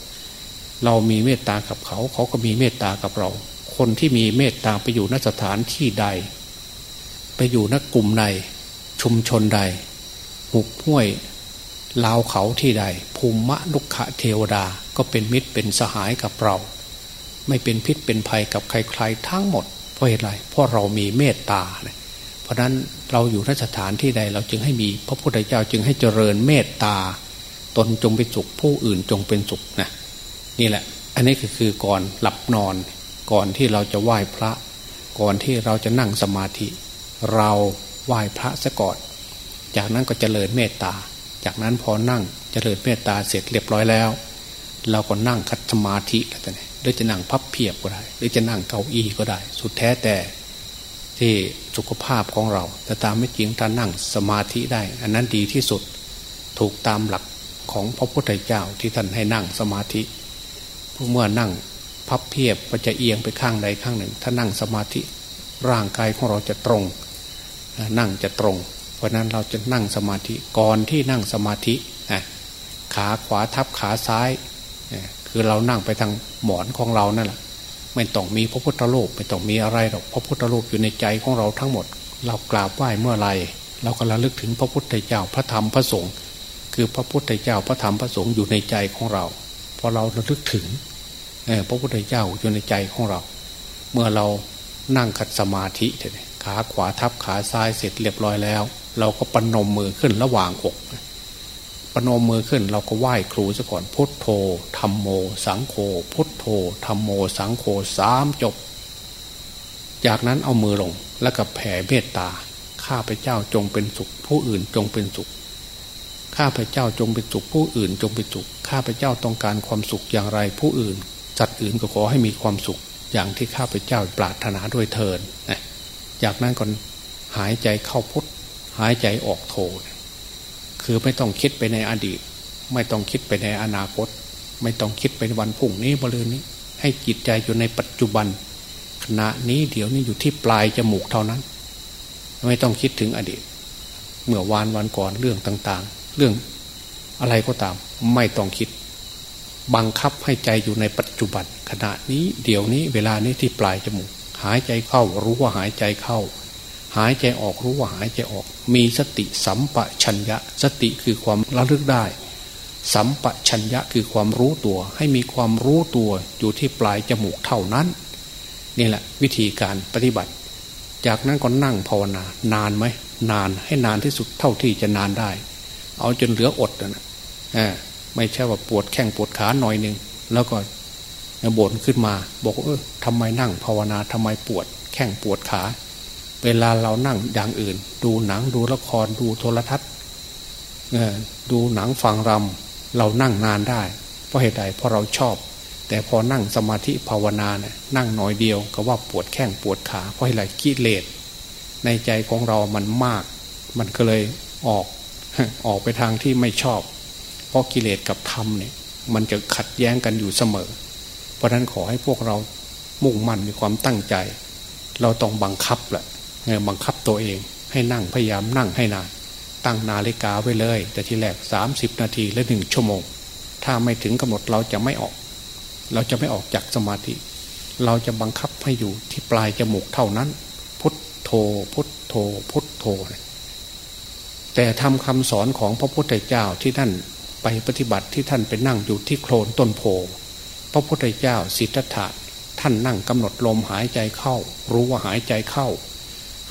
เรามีเมตตากับเขาเขาก็มีเมตตากับเรา คนที่มีเมตตาไปอยู่นสถานที่ใด ไปอยู่นกลุ่มใดชุมชนใดหุบห้วยลาวเขาที่ใด ภูมิมะลุกขะเทวดาก็เป็นมิตรเป็นสหายกับเรา ไม่เป็นพิษเป็นภัยกับใครๆทั้งหมด เพราะเหตุไรเพราะเรามีเมตตาเพราะนั้นเราอยู่นสถานที่ใดเราจึงให้มีพระพุทธเจ้าจึงให้เจริญเมตตา ตนจงเป็นสุขผู้อื่นจงเป็นสุขนะนี่แหละ อันนี้ก็คือก่อนหลับนอน ก่อนที่เราจะไหว้พระ ก่อนที่เราจะนั่งสมาธิ เราไหว้พระซะก่อน จากนั้นก็เจริญเมตตา จากนั้นพอนั่งเจริญเมตตาเสร็จเรียบร้อยแล้ว เราก็นั่งคัดสมาธิแล้วแต่เนี่ยหรือจะนั่งพับเพียบก็ได้ หรือจะนั่งเก้าอี้ก็ได้ สุดแท้แต่ที่สุขภาพของเรา แต่ตามไม่จริงถ้านั่งสมาธิได้ อันนั้นดีที่สุดถูกตามหลักของพระพุทธเจ้าที่ท่านให้นั่งสมาธิเมื่อนั่ง พับเพียบก็จะเอียงไปข้างใดข้างหนึ่ง ถ้านั่งสมาธิร่างกายของเราจะตรง นั่งจะตรง เพราะนั้นเราจะนั่งสมาธิก่อนที่นั่งสมาธิขาขวาทับขาซ้าย คือเรานั่งไปทางหมอนของเรานั่นแหละไม่ต้องมีพระพุทธรูปไม่ต้องมีอะไรหรอกพระพุทธรูปอยู่ในใจของเราทั้งหมด เรากราบไหว้เมื่อไรเราก็ระลึกถึงพระพุทธเจ้าพระธรรมพระสงฆ์คือพระพุทธเจ้าพระธรรมพระสงฆ์อยู่ในใจของเราพอเราระลึกถึง พระพุทธเจ้าอยู่ในใจของเรา เมื่อเรานั่งขัดสมาธิขาขวาทับขาซ้ายเสร็จเรียบร้อยแล้ว เราก็ปนมมือขึ้นระหว่างอกปนมมือขึ้นเราก็ไหว้ครูซะก่อนพุทโธธรรมโม สังโฆพุทโธธรรมโม สังโฆสามจบ จากนั้นเอามือลงแล้วก็แผ่เมตตา ข้าพเจ้าจงเป็นสุข ผู้อื่นจงเป็นสุข ข้าพเจ้าจงเป็นสุขผู้อื่นจงเป็นสุข ข้าพเจ้าต้องการความสุขอย่างไรผู้อื่น จัดอื่นก็ขอให้มีความสุขอย่างที่ข้าพเจ้าปรารถนาด้วยเทินจากนั้นก็หายใจเข้าพุทหายใจออกโทคือไม่ต้องคิดไปในอดีต ไม่ต้องคิดไปในอนาคต ไม่ต้องคิดไปวันพรุ่งนี้บริเวณนี้ ให้จิตใจอยู่ในปัจจุบัน ขณะนี้เดี๋ยวนี้อยู่ที่ปลายจมูกเท่านั้น ไม่ต้องคิดถึงอดีต เมื่อวานวันก่อนเรื่องต่างๆ เรื่องอะไรก็ตาม ไม่ต้องคิด บังคับให้ใจอยู่ในปัจจุบัน ขณะนี้เดี๋ยวนี้เวลานี้ที่ปลายจมูก หายใจเข้ารู้ว่าหายใจเข้า หายใจออกรู้ว่าหายใจออก มีสติสัมปชัญญะ สติคือความระลึกได้ สัมปชัญญะคือความรู้ตัว ให้มีความรู้ตัวอยู่ที่ปลายจมูกเท่านั้น นี่แหละวิธีการปฏิบัติ จากนั้นก็นั่งภาวนานานไหมนานให้นานที่สุดเท่าที่จะนานได้ เอาจนเหลืออดนะ ไม่ใช่ว่าปวดแข้งปวดขาหน่อยหนึ่งแล้วก็บ่นขึ้นมา บอกเออทำไมนั่งภาวนาทำไมปวด แข้งปวดขา เวลาเรานั่งอย่างอื่น ดูหนังดูละครดูโทรทัศน์ดูหนังฟังรำเรานั่งนานได้ เพราะเหตุใดเพราะเราชอบ แต่พอนั่งสมาธิภาวนาเนี่ยนั่งน้อยเดียวก็ว่าปวดแข้งปวดขาเพราะเหตุไรกิเลสในใจของเรามันมาก มันก็เลยออก ออกไปทางที่ไม่ชอบ เพราะกิเลสกับธรรมเนี่ยมันจะขัดแย้งกันอยู่เสมอ เพราะนั้นขอให้พวกเรามุ่งมั่นมีความตั้งใจ เราต้องบังคับแหละบังคับตัวเอง ให้นั่งพยายามนั่งให้นาน ตั้งนาฬิกาไว้เลย แต่ทีแรกสามสิบนาทีและหนึ่งชั่วโมง ถ้าไม่ถึงกำหนดเราจะไม่ออก เราจะไม่ออกจากสมาธิ เราจะบังคับให้อยู่ที่ปลายจมูกเท่านั้น พุทโธพุทโธพุทโธ แต่ทำคำสอนของพระพุทธเจ้าที่ท่าน ไปปฏิบัติที่ท่านไปนั่งอยู่ที่โคลนต้นโพพระพุทธเจ้าสิทธัตถะท่านนั่งกำหนดลมหายใจเข้า รู้ว่าหายใจเข้า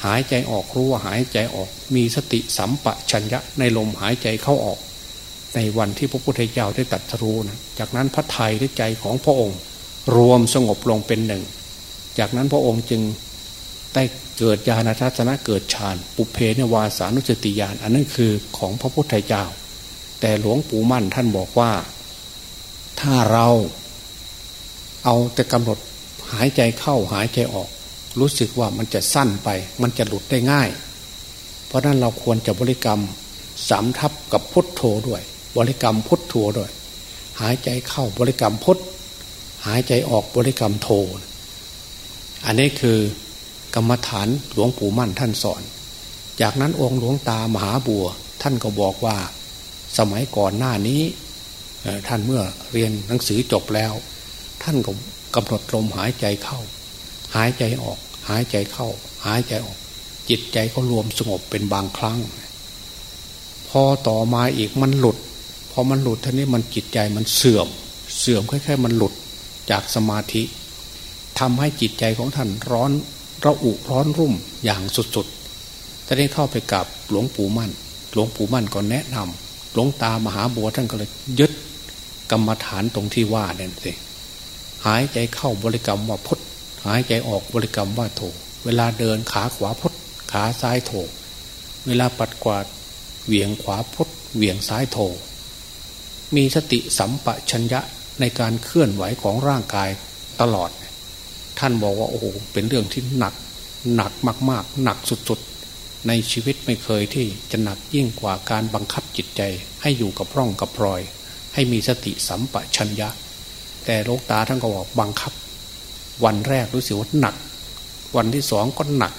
หายใจออกรู้ว่าหายใจออก มีสติสัมปชัญญะในลมหายใจเข้าออก ในวันที่พระพุทธเจ้าได้ตัดรู้นะจากนั้นพระไทยและใจของพระองค์ รวมสงบลงเป็นหนึ่ง จากนั้นพระองค์จึงได้เกิดญาณทัศนะเกิดฌาน ปุเพเนวาสานุสติญาณอันนั้นคือของพระพุทธเจ้า แต่หลวงปู่มั่นท่านบอกว่า ถ้าเราเอาแต่กำหนดหายใจเข้าหายใจออก รู้สึกว่ามันจะสั้นไป มันจะหลุดได้ง่าย เพราะนั้นเราควรจะบริกรรมสามทับกับพุทโธด้วย บริกรรมพุทโธด้วย หายใจเข้าบริกรรมพุทหายใจออกบริกรรมโธอันนี้คือกรรมฐานหลวงปู่มั่นท่านสอน จากนั้นองค์หลวงตามหาบัว ท่านก็บอกว่า สมัยก่อนหน้านี้ท่านเมื่อเรียนหนังสือจบแล้ว ท่านก็กำหนดลมหายใจเข้า หายใจออก หายใจเข้า หายใจออก จิตใจก็รวมสงบเป็นบางครั้ง พอต่อมาอีกมันหลุด พอมันหลุดท่านี้มันจิตใจมันเสื่อม เสื่อมค่อยๆมันหลุดจากสมาธิทำให้จิตใจของท่านร้อนระอุร้อนรุ่มอย่างสุดๆท่านได้เข้าไปกับหลวงปู่มั่น หลวงปู่มั่นก็แนะนำ หลวงตามหาบัวท่านก็เลยยึดกรรมฐานตรงที่ว่าเนี่ยสิหายใจเข้าบริกรรมว่าพุทหายใจออกบริกรรมว่าโถ เวลาเดินขาขวาพุทขาซ้ายโถ เวลาปัดกวาดเหวี่ยงขวาพุทเหวี่ยงซ้ายโถ มีสติสัมปชัญญะในการเคลื่อนไหวของร่างกายตลอด ท่านบอกว่าโอ้โหเป็นเรื่องที่หนัก หนักมากๆ หนักสุดๆ ในชีวิตไม่เคยที่จะหนักยิ่งกว่าการบังคับจิตใจ ให้อยู่กับร่องกับรอย ให้มีสติสัมปชัญญะ แต่โลกตาท่านก็บอกบังคับ วันแรกรู้สึกว่าหนัก วันที่สองก็หนัก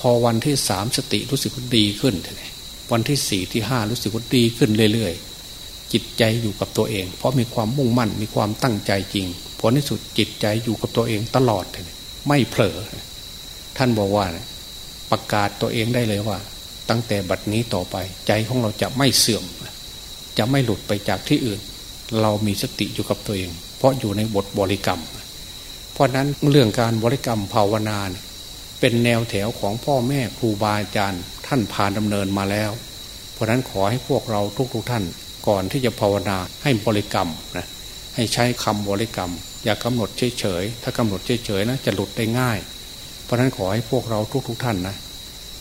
พอวันที่สามสติรู้สึกว่าดีขึ้นวันที่สี่ที่ห้ารู้สึกว่าดีขึ้นเรื่อยๆ จิตใจอยู่กับตัวเอง เพราะมีความมุ่งมั่นมีความตั้งใจจริงผลที่สุดจิตใจอยู่กับตัวเองตลอดไม่เผลอ ท่านบอกว่า ประกาศตัวเองได้เลยว่า ตั้งแต่บัดนี้ต่อไป ใจของเราจะไม่เสื่อม จะไม่หลุดไปจากที่อื่น เรามีสติอยู่กับตัวเอง เพราะอยู่ในบทบริกรรม เพราะนั้นเรื่องการบริกรรมภาวนาเป็นแนวแถวของพ่อแม่ครูบาอาจารย์ท่านผ่านดำเนินมาแล้ว เพราะนั้นขอให้พวกเราทุกๆทท่านก่อนที่จะภาวนาให้บริกรรมนะให้ใช้คำบริกรรม อย่ากำหนดเฉยๆถ้ากำหนดเฉยๆนะจะหลุดได้ง่าย เพราะนั้นขอให้พวกเราทุกๆทท่านนะ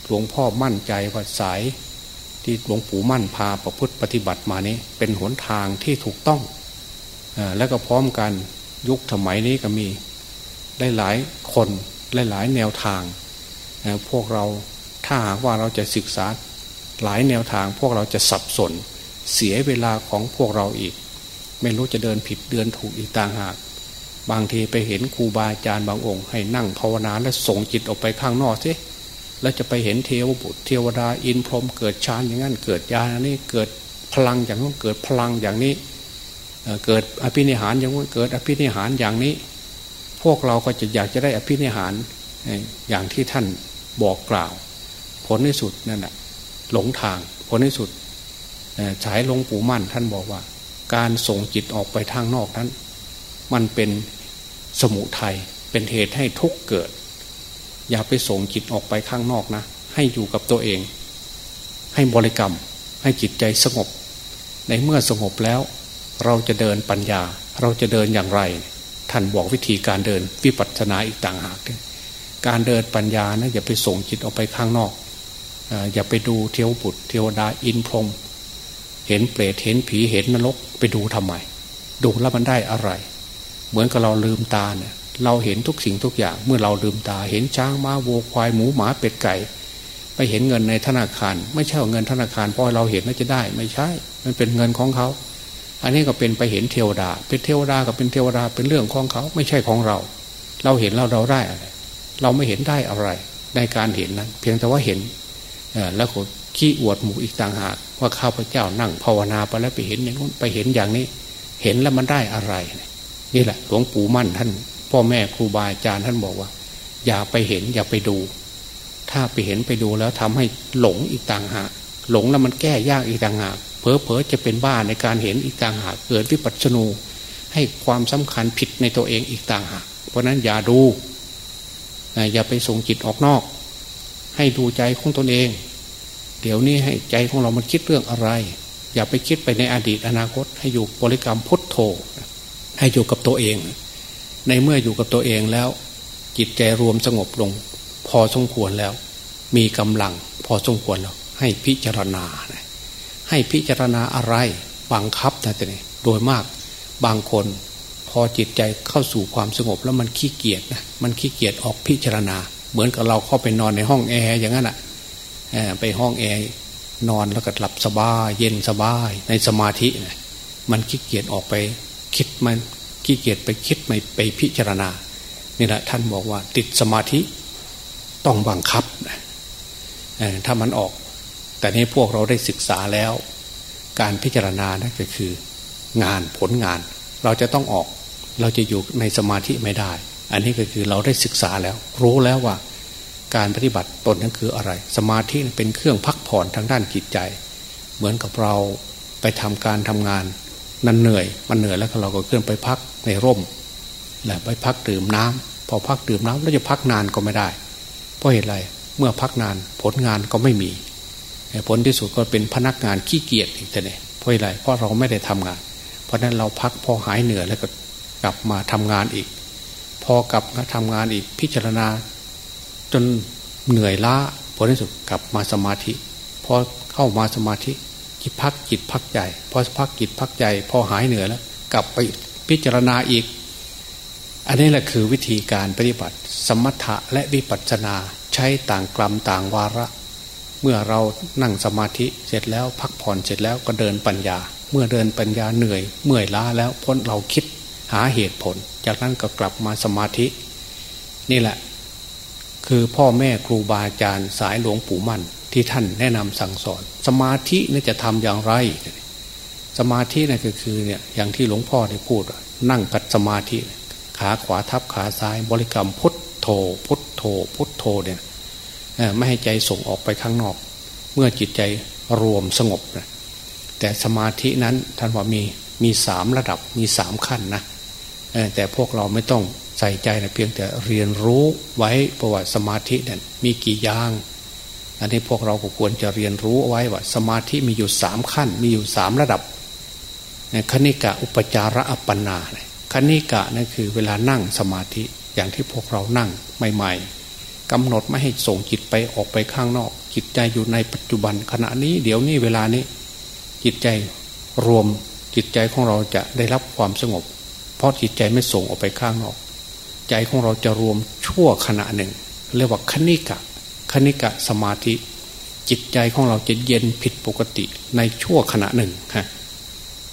หลวงพ่อมั่นใจว่าสายที่หลวงปู่มั่นพาประพฤติปฏิบัติมานี้ เป็นหนทางที่ถูกต้องอแล้วก็พร้อมกันยุคสมัยนี้ก็มีได้หลายคนหลายแนวทาง พวกเราถ้าหากว่าเราจะศึกษาหลายแนวทาง พวกเราจะสับสนเสียเวลาของพวกเราอีก ไม่รู้จะเดินผิดเดินถูกอีกต่างหาก บางทีไปเห็นครูบาอาจารย์บางองค์ ให้นั่งภาวนาแล้วส่งจิตออกไปข้างนอกสิแล้วจะไปเห็นเทวบุตรเทวดาอินพรหมเกิดฌานอย่างนั้นเกิดญาณนี้เกิดพลังอย่างนั้นเกิดพลังอย่างนี้เกิดอภินิหารอย่างนั้นเกิดอภินิหารอย่างนี้ พวกเราก็จะอยากจะได้อภินิหารอย่างที่ท่านบอกกล่าว ผลในสุดนั่นแหะหลงทางผลในสุดฉายลงปู่มั่นท่านบอกว่า การส่งจิตออกไปทางนอกนั้น มันเป็นสมุทัยเป็นเหตุให้ทุกเกิด อย่าไปส่งจิตออกไปข้างนอกนะ ให้อยู่กับตัวเอง ให้บริกรรม ให้จิตใจสงบ ในเมื่อสงบแล้ว เราจะเดินปัญญา เราจะเดินอย่างไร ท่านบอกวิธีการเดินวิปัสสนาอีกต่างหากการเดินปัญญานะอย่าไปส่งจิตออกไปข้างนอกอย่าไปดูเทวบุตรเทวดาอินพรมเห็นเปรตเห็นผีเห็นนรกไปดูทำไม ดูแล้วมันได้อะไร เหมือนกับเราลืมตาเนี่ยเราเห็นทุกสิ่งทุกอย่าง เมื่อเราลืมตา เห็นช้างม้าวัวควายหมูหมาเป็ดไก่ ไปเห็นเงินในธนาคาร ไม่ใช่เงินธนาคารเพอเราเห็นน่าจะได้ ไม่ใช่ มันเป็นเงินของเขา อันนี้ก็เป็นไปเห็นเทวดา เป็นเทวดากับเป็นเทวดาเป็นเรื่องของเขาไม่ใช่ของเรา เราเห็นเราเราได้อะไร เราไม่เห็นได้อะไร ในการเห็นนั้น เพียงแต่ว่าเห็นแล้วก็ขี้อวดหมูอีกต่างหากว่าข้าพเจ้านั่งภาวนาไปแล้วไปเห็นอย่างนู้นไปเห็นอย่างนี้ เห็นแล้วมันได้อะไรนี่ นี่แหละหลวงปู่มั่นท่าน พ่อแม่ครูบาอาจารย์ท่านบอกว่า อย่าไปเห็นอย่าไปดู ถ้าไปเห็นไปดูแล้วทำให้หลงอีกต่างหากหลงแล้วมันแก้ยากอีกต่างหากเพอเพอจะเป็นบ้าในการเห็นอีกต่างหากเกิดวิปัสสนูให้ความสำคัญผิดในตัวเองอีกต่างหากเพราะนั้นอย่าดูอย่าไปส่งจิตออกนอก ให้ดูใจของตนเอง เดี๋ยวนี้ให้ใจของเรามันคิดเรื่องอะไร อย่าไปคิดไปในอดีตอนาคต ให้อยู่บริกรรมพุทโธ ให้อยู่กับตัวเอง ในเมื่ออยู่กับตัวเองแล้ว จิตใจรวมสงบลง พอสมควรแล้ว มีกำลังพอสมควรแล้ว ให้พิจารณา ให้พิจารณาอะไรบังคับนะแต่นี่โดยมากบางคน พอจิตใจเข้าสู่ความสงบแล้วมันขี้เกียจนะมันขี้เกียจออกพิจารณา เหมือนกับเราเข้าไปนอนในห้องแอร์อย่างนั้นอะไปห้องแอร์นอนแล้วก็หลับสบายเย็นสบายในสมาธิมันขี้เกียจออกไป คิดมันขี้เกียจไปคิดไม่ไปพิจารณานี่แหละท่านบอกว่าติดสมาธิต้องบังคับนะถ้ามันออก แต่นี้พวกเราได้ศึกษาแล้ว การพิจารณานั่นก็คือ งานผลงาน เราจะต้องออก เราจะอยู่ในสมาธิไม่ได้ อันนี้ก็คือเราได้ศึกษาแล้ว รู้แล้วว่า การปฏิบัติตนนั้นคืออะไร สมาธิเป็นเครื่องพักผ่อนทางด้านจิตใจ เหมือนกับเราไปทำการทำงาน นั่นเหนื่อย มันเหนื่อยแล้วเราก็เคลื่อนไปพักในร่มแหละไปพักดื่มน้ำพอพักดื่มน้ำแล้วจะพักนานก็ไม่ได้ เพราะเหตุไรเมื่อพักนานผลงานก็ไม่มีผลที่สุดก็เป็นพนักงานขี้เกียจอีกแต่เนี่ยเพราะอะไรเพราะเราไม่ได้ทำงาน เพราะนั้นเราพักพอหายเหนื่อยแล้วก็กลับมาทำงานอีก พอกลับมาทำงานอีกพิจารณา จนเหนื่อยล้าผลที่สุดกลับมาสมาธิพอเข้ามาสมาธิ พักจิตพักใจพอพักจิตพักใจ พอหายเหนื่อยแล้ว กลับไปพิจารณาอีก อันนี้แหละคือวิธีการปฏิบัติ สมถะและวิปัสสนาใช้ต่างกลัมต่างวาระ เมื่อเรานั่งสมาธิเสร็จแล้วพักผ่อนเสร็จแล้วก็เดินปัญญา เมื่อเดินปัญญาเหนื่อย เมื่อยล้าแล้วพ้นเราคิดหาเหตุผล จากนั้นก็กลับมาสมาธิ นี่แหละ คือพ่อแม่ครูบาอาจารย์สายหลวงปู่มั่นที่ท่านแนะนำสั่งสอน สมาธิเนี่ยจะทำอย่างไร สมาธินี่ก็คือเนี่ยอย่างที่หลวงพ่อได้พูด นั่งกัดสมาธิ ขาขวาทับขาซ้าย บริกรรมพุทโธพุทโธพุทโธเนี่ยไม่ให้ใจส่งออกไปข้างนอก เมื่อจิตใจรวมสงบนะแต่สมาธินั้นท่านว่ามีมีสามระดับมีสามขั้นนะแต่พวกเราไม่ต้องใส่ใจนะเพียงแต่เรียนรู้ไว้ประวัติสมาธิเนี่ยมีกี่อย่าง อันนี้พวกเราก็ควรจะเรียนรู้เอาไว้ว่า สมาธิมีอยู่สามขั้น มีอยู่สามระดับคณิกะอุปจาระอัปปนาคณิกะนั่นคือเวลานั่งสมาธิอย่างที่พวกเรานั่งใหม่ ๆกำหนดไม่ให้ส่งจิตไปออกไปข้างนอก จิตใจอยู่ในปัจจุบันขณะนี้เดี๋ยวนี้เวลานี้ จิตใจรวมจิตใจของเราจะได้รับความสงบ เพราะจิตใจไม่ส่งออกไปข้างนอก ใจของเราจะรวมชั่วขณะหนึ่ง เรียกว่าคณิกะ คณิกะสมาธิ จิตใจของเราจะเย็นผิดปกติในชั่วขณะหนึ่งฮะ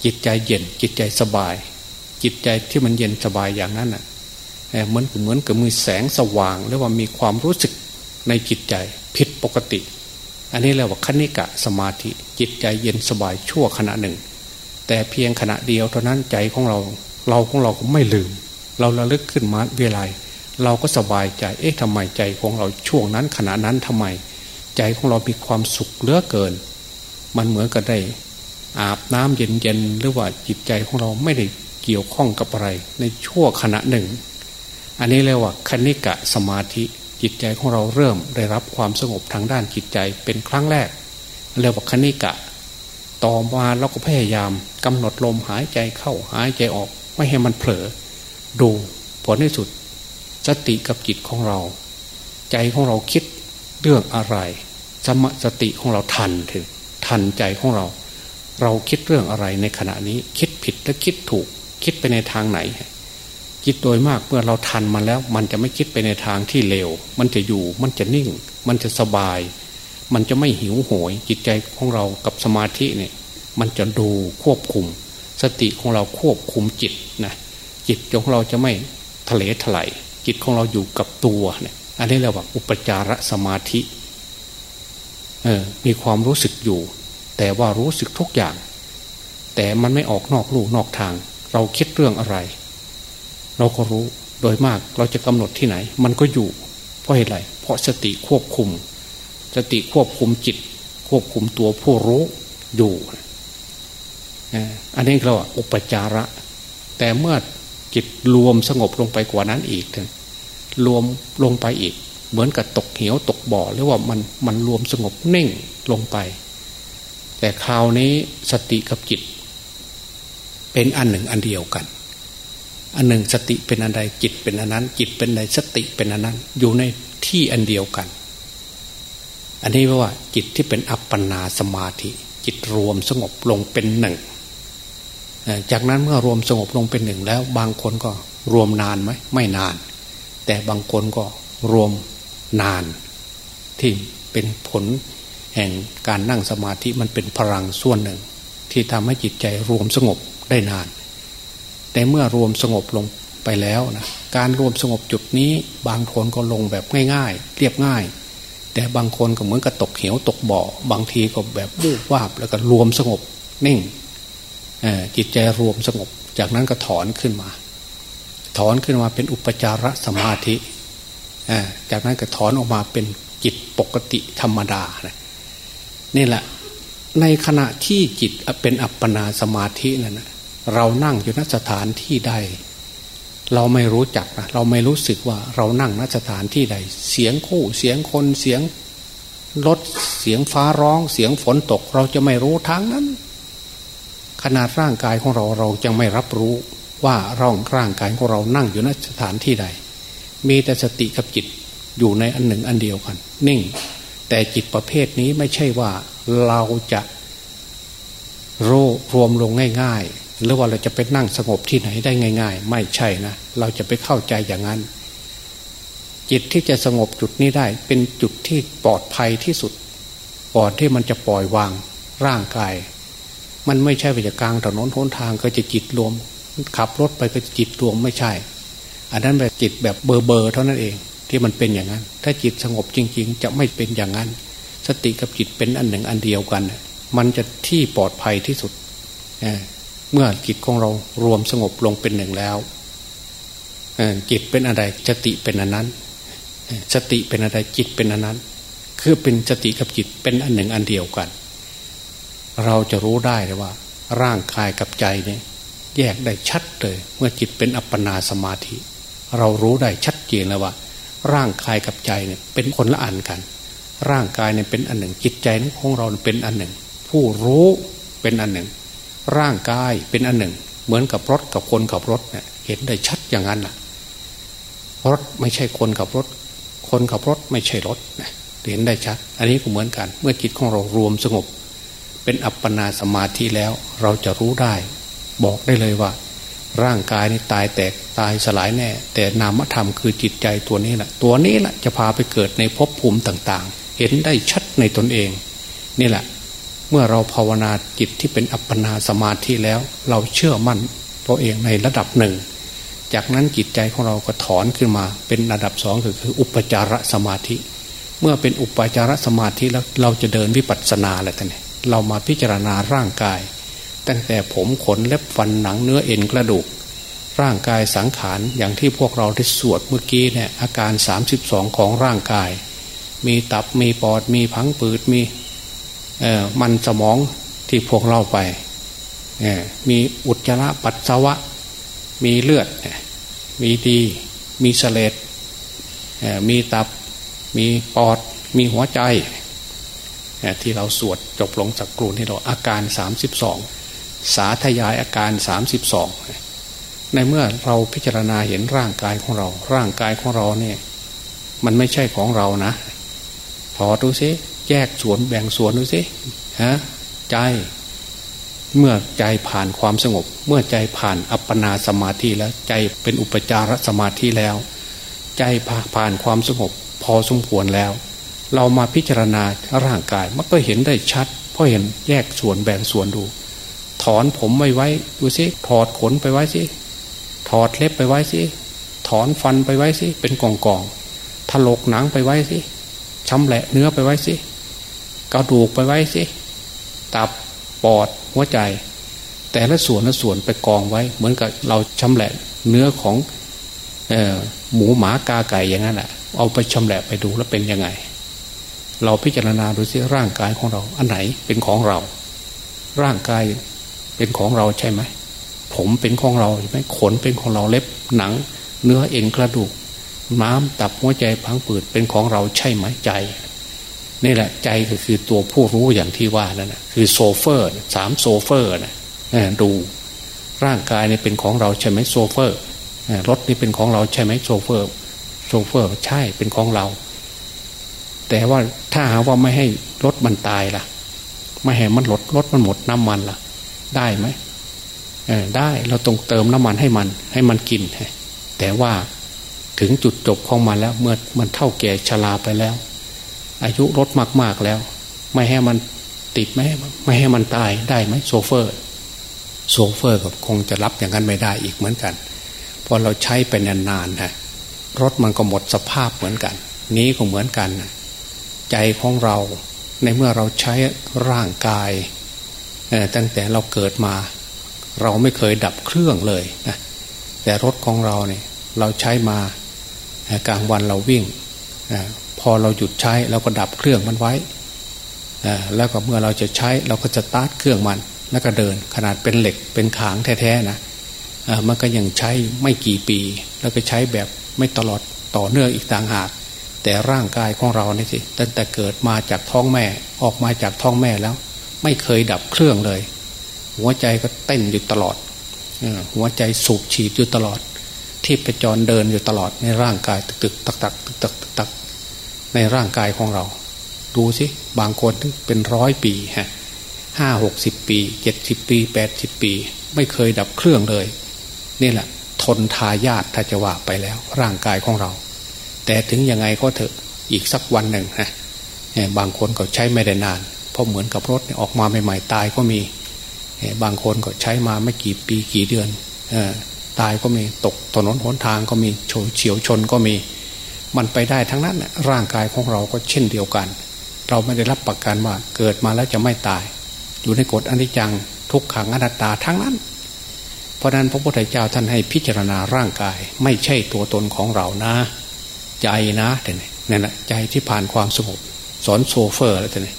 จิตใจเย็นจิตใจสบาย จิตใจที่มันเย็นสบายอย่างนั้นอะเหมือนเหมือนกับมือแสงสว่าง หรือว่ามีความรู้สึกในจิตใจผิดปกติ อันนี้เรียกว่าคณิกะสมาธิ จิตใจเย็นสบายชั่วขณะหนึ่ง แต่เพียงขณะเดียวเท่านั้นใจของเรา เราของเราก็ไม่ลืม เราระลึกขึ้นมาเวลา เราก็สบายใจ เอ๊ะทำไมใจของเราช่วงนั้นขณะนั้นทำไม ใจของเรามีความสุขเหลือเกิน มันเหมือนกับได้ อาบน้ำเย็นๆหรือว่าจิตใจของเราไม่ได้เกี่ยวข้องกับอะไร ในชั่วขณะหนึ่ง อันนี้เรียกว่าคณิกะสมาธิจิตใจของเราเริ่มได้รับความสงบทางด้านจิตใจเป็นครั้งแรกเรียกว่าคณิกะ ต่อมาเราก็พยายามกำหนดลมหายใจเข้าหายใจออก ไม่ให้มันเผลอ ดูผลที่สุด สติกับจิตของเรา ใจของเราคิดเรื่องอะไร สมสติของเราทันถึงทันใจของเรา เราคิดเรื่องอะไรในขณะนี้คิดผิดและคิดถูก คิดไปในทางไหน คิดโดยมากเมื่อเราทันมันแล้ว มันจะไม่คิดไปในทางที่เลวมันจะอยู่มันจะนิ่ง มันจะสบาย มันจะไม่หิวโหย จิตใจของเรากับสมาธิเนี่ย มันจะดูควบคุม สติของเราควบคุมจิตนะจิตของเราจะไม่ทะเลถลาย จิตของเราอยู่กับตัวเนี่ย อันนี้เรียกว่าอุปจารสมาธิเออมีความรู้สึกอยู่ แต่ว่ารู้สึกทุกอย่าง แต่มันไม่ออกนอกลูกนอกทาง เราคิดเรื่องอะไร เราก็รู้โดยมากเราจะกำหนดที่ไหน มันก็อยู่ เพราะเหตุไรเพราะสติควบคุม สติควบคุมจิต ควบคุมตัวผู้รู้อยู่อันนี้เราอุปจาระ แต่เมื่อจิตรวมสงบลงไปกว่านั้นอีก รวมลงไปอีก เหมือนกับตกเหวตกบ่อหรือว่ามันมันรวมสงบเน่งลงไป แต่คราวนี้สติกับจิต เป็นอันหนึ่งอันเดียวกัน อันหนึ่งสติเป็นอันใดจิตเป็นอันนั้น จิตเป็นใดสติเป็นอันนั้น อยู่ในที่อันเดียวกัน อันนี้ว่าจิตที่เป็นอัปปนาสมาธิ จิตรวมสงบลงเป็นหนึ่งจากนั้นเมื่อรวมสงบลงเป็นหนึ่งแล้ว บางคนก็รวมนานไหมไม่นาน แต่บางคนก็รวมนาน ที่เป็นผลแห่งการนั่งสมาธิมันเป็นพลังส่วนหนึ่ง ที่ทำให้จิตใจรวมสงบได้นาน แต่เมื่อรวมสงบลงไปแล้วนะการรวมสงบจุดนี้บางคนก็ลงแบบง่ายๆ เรียบง่าย แต่บางคนก็เหมือนกับตกเหวตกบ่อ บางทีก็แบบบูบวาบแล้วก็รวมสงบนิ่งจิตใจรวมสงบ จากนั้นก็ถอนขึ้นมา ถอนขึ้นมาเป็นอุปจารสมาธิจากนั้นก็ถอนออกมาเป็นจิตปกติธรรมดานี่แหละในขณะที่จิตเป็นอัปปนาสมาธินั่นนะเรานั่งอยู่ณสถานที่ใด เราไม่รู้จักนะเราไม่รู้สึกว่าเรานั่งณสถานที่ใด เสียงคู่เสียงคนเสียงรถเสียงฟ้าร้อง เสียงฝนตก เราจะไม่รู้ทั้งนั้น ขนาดร่างกายของเราเราจังไม่รับรู้ ว่าร่างร่างกายของเรานั่งอยู่ณสถานที่ใด มีแต่สติกับจิตอยู่ในอันหนึ่งอันเดียวกัน นิ่ง แต่จิตประเภทนี้ไม่ใช่ว่าเราจะโรรวมลงง่ายๆ หรือว่าเราจะไปนั่งสงบที่ไหนได้ง่าย ๆ ไม่ใช่นะเราจะไปเข้าใจอย่างนั้น จิตที่จะสงบจุดนี้ได้ เป็นจุดที่ปลอดภัยที่สุด ก่อนที่มันจะปล่อยวางร่างกาย มันไม่ใช่ไปจากกลางถนนทนทางก็จะจิตรวม ขับรถไปก็จิตรวมไม่ใช่ อันนั้นแบบจิตแบบเบอร์เบอร์เท่านั้นเองที่มันเป็นอย่างนั้น ถ้าจิตสงบจริง ๆ จะไม่เป็นอย่างนั้น สติกับจิตเป็นอันหนึ่งอันเดียวกัน มันจะที่ปลอดภัยที่สุดเมื่อจิตของเรารวมสงบลงเป็นหนึ่งแล้วจิตเป็นอะไรสติเป็นอันนั้น สติเป็นอะไรจิตเป็นอันนั้น คือเป็นสติกับจิตเป็นอันหนึ่งอันเดียวกัน เราจะรู้ได้เลยว่า ร่างกายกับใจเนี่ย แยกได้ชัดเลย เมื่อจิตเป็นอัปปนาสมาธิ เรารู้ได้ชัดเจนแล้วว่า ร่างกายกับใจเนี่ยเป็นคนละอันกัน ร่างกายเนี่ยเป็นอันหนึ่ง จิตใจของเราเป็นอันหนึ่ง ผู้รู้เป็นอันหนึ่ง ร่างกายเป็นอันหนึ่ง เหมือนกับรถกับคนกับรถเนี่ยเห็นได้ชัดอย่างนั้นล่ะรถไม่ใช่คนกับรถ คนกับรถไม่ใช่รถเห็นได้ชัด อันนี้ก็เหมือนกัน เมื่อจิตของเรารวมสงบ เป็นอัปปนาสมาธิแล้ว เราจะรู้ได้ บอกได้เลยว่า ร่างกายนี่ตายแตกตายสลายแน่ แต่นามธรรมคือจิตใจตัวนี้แหละตัวนี้แหละจะพาไปเกิดในภพภูมิต่าง ๆ เห็นได้ชัดในตนเอง นี่แหละ เมื่อเราภาวนาจิตที่เป็นอัปปนาสมาธิแล้ว เราเชื่อมั่นตัวเองในระดับหนึ่ง จากนั้นจิตใจของเราก็ถอนขึ้นมา เป็นระดับสองคืออุปจารสมาธิ เมื่อเป็นอุปจารสมาธิแล้วเราจะเดินวิปัสสนาอะไรท่านเนี่ยเรามาพิจารณาร่างกาย ตั้งแต่ผมขนเล็บฟันหนังเนื้อเอ็นกระดูก ร่างกายสังขารอย่างที่พวกเราได้สวดเมื่อกี้เนี่ยอาการ 32 ของร่างกาย มีตับมีปอดมีพังผืดมีมันสมองที่พวกเราไป มีอุจจาระปัสสาวะ มีเลือด มีดี มีเสลดมีตับ มีปอด มีหัวใจ ที่เราสวดจบลงจากกรูนี่เราอาการ 32 สาธยายอาการสามสิบสองในเมื่อเราพิจารณาเห็นร่างกายของเรา ร่างกายของเราเนี่ย มันไม่ใช่ของเรานะพอดูสิแยกส่วนแบ่งส่วนดูสิฮะใจเมื่อใจผ่านความสงบ เมื่อใจผ่านอัปปนาสมาธิแล้วใจเป็นอุปจารสมาธิแล้ว ใจผ่านความสงบ พอสมควรแล้ว เรามาพิจารณาร่างกายมันก็เห็นได้ชัด เพราะเห็นแยกส่วนแบ่งส่วนดู ถอนผมไว้ไว้ดูสิถอดขนไปไว้สิถอดเล็บไปไว้สิถอนฟันไปไว้สิเป็นกองกองถลกหนังไปไว้สิชำแหละเนื้อไปไว้สิกระดูกไปไว้สิตับปอดหัวใจ แต่ละส่วนละส่วนไปกองไว้ เหมือนกับเราชำแหละเนื้อของออหมูหมากาไก่อย่างนั้นแหละเอาไปชำแหละไปดูแล้วเป็นยังไง เราพิจารณาดูสิร่างกายของเรา อันไหนเป็นของเรา ร่างกาย เป็นของเราใช่ไหม ผมเป็นของเราใช่ไหมขนเป็นของเราเล็บหนัง เนื้อเอ็นกระดูก ม้ามตับหัวใจพังผืดเป็นของเราใช่ไหมใจนี่แหละใจก็คือตัวผู้รู้อย่างที่ว่านั่นนะคือโซเฟอร์สามโซเฟอร์นะดูร่างกายนี่เป็นของเราใช่ไหมโซเฟอร์รถนี่เป็นของเราใช่ไหมโซเฟอร์โซเฟอร์ใช่เป็นของเรา แต่ว่าถ้าหาว่าไม่ให้รถมันตายล่ะ ไม่ให้มันลดรถมันหมดน้ำมันล่ะ ได้ไหมได้เราต้องเติมน้ำมันให้มัน ให้มันกิน แต่ว่าถึงจุดจบของมันแล้วเมื่อมันเฒ่าแก่ชราไปแล้ว อายุรถมาก ๆแล้ว ไม่ให้มันติดไม่ให้ไม่ให้มันตายได้ไหมโซเฟอร์ โซเฟอร์ก็คงจะรับอย่างนั้นไม่ได้อีกเหมือนกันพอเราใช้ไปนานๆนะรถมันก็หมดสภาพเหมือนกัน นี้ก็เหมือนกัน ใจของเราในเมื่อเราใช้ร่างกาย ตั้งแต่เราเกิดมา เราไม่เคยดับเครื่องเลยนะแต่รถของเราเนี่ยเราใช้มากลางวันเราวิ่งพอเราหยุดใช้เราก็ดับเครื่องมันไว้แล้วก็เมื่อเราจะใช้เราก็จะตาร์ทเครื่องมันแล้วก็เดินขนาดเป็นเหล็กเป็นขางแท้ๆนะมันก็ยังใช้ไม่กี่ปี แล้วก็ใช้แบบไม่ตลอดต่อเนื่องอีกต่างหาก แต่ร่างกายของเราเนี่ยสิตั้งแต่เกิดมาจากท้องแม่ออกมาจากท้องแม่แล้ว ไม่เคยดับเครื่องเลย หัวใจก็เต้นอยู่ตลอดหัวใจสูบฉีดอยู่ตลอด ที่ไปจรเดินอยู่ตลอดในร่างกายตึกตึกตักตักตึกตักตึกตักในร่างกายของเรา ดูสิบางคนถึงเป็นร้อยปีฮะห้าหกสิบปีเจ็ดสิบปีแปดสิบปี ไม่เคยดับเครื่องเลย นี่แหละ ทนทายาทถ้าจะว่าไปแล้ว ร่างกายของเรา แต่ถึงยังไงก็เถอะอีกสักวันหนึ่งนะบางคนก็ใช้ไม่ได้นาน เพราะเหมือนกับรถออกมาใหม่ ๆ ตายก็มีบางคนก็ใช้มาไม่กี่ปีกี่เดือนตายก็มีตกถนนหนทางก็มีเฉียวชนก็มี มันไปได้ทั้งนั้นร่างกายของเราก็เช่นเดียวกัน เราไม่ได้รับประกันว่าเกิดมาแล้วจะไม่ตาย อยู่ในกฎอนิจจังทุกขังอนัตตาทั้งนั้น เพราะนั้นพระพุทธเจ้าท่านให้พิจารณาร่างกาย ไม่ใช่ตัวตนของเรานะ ใจนะแต่นี่แหละใจที่ผ่านความสงบสอนโซเฟอร์แล้วแต่เนี่ย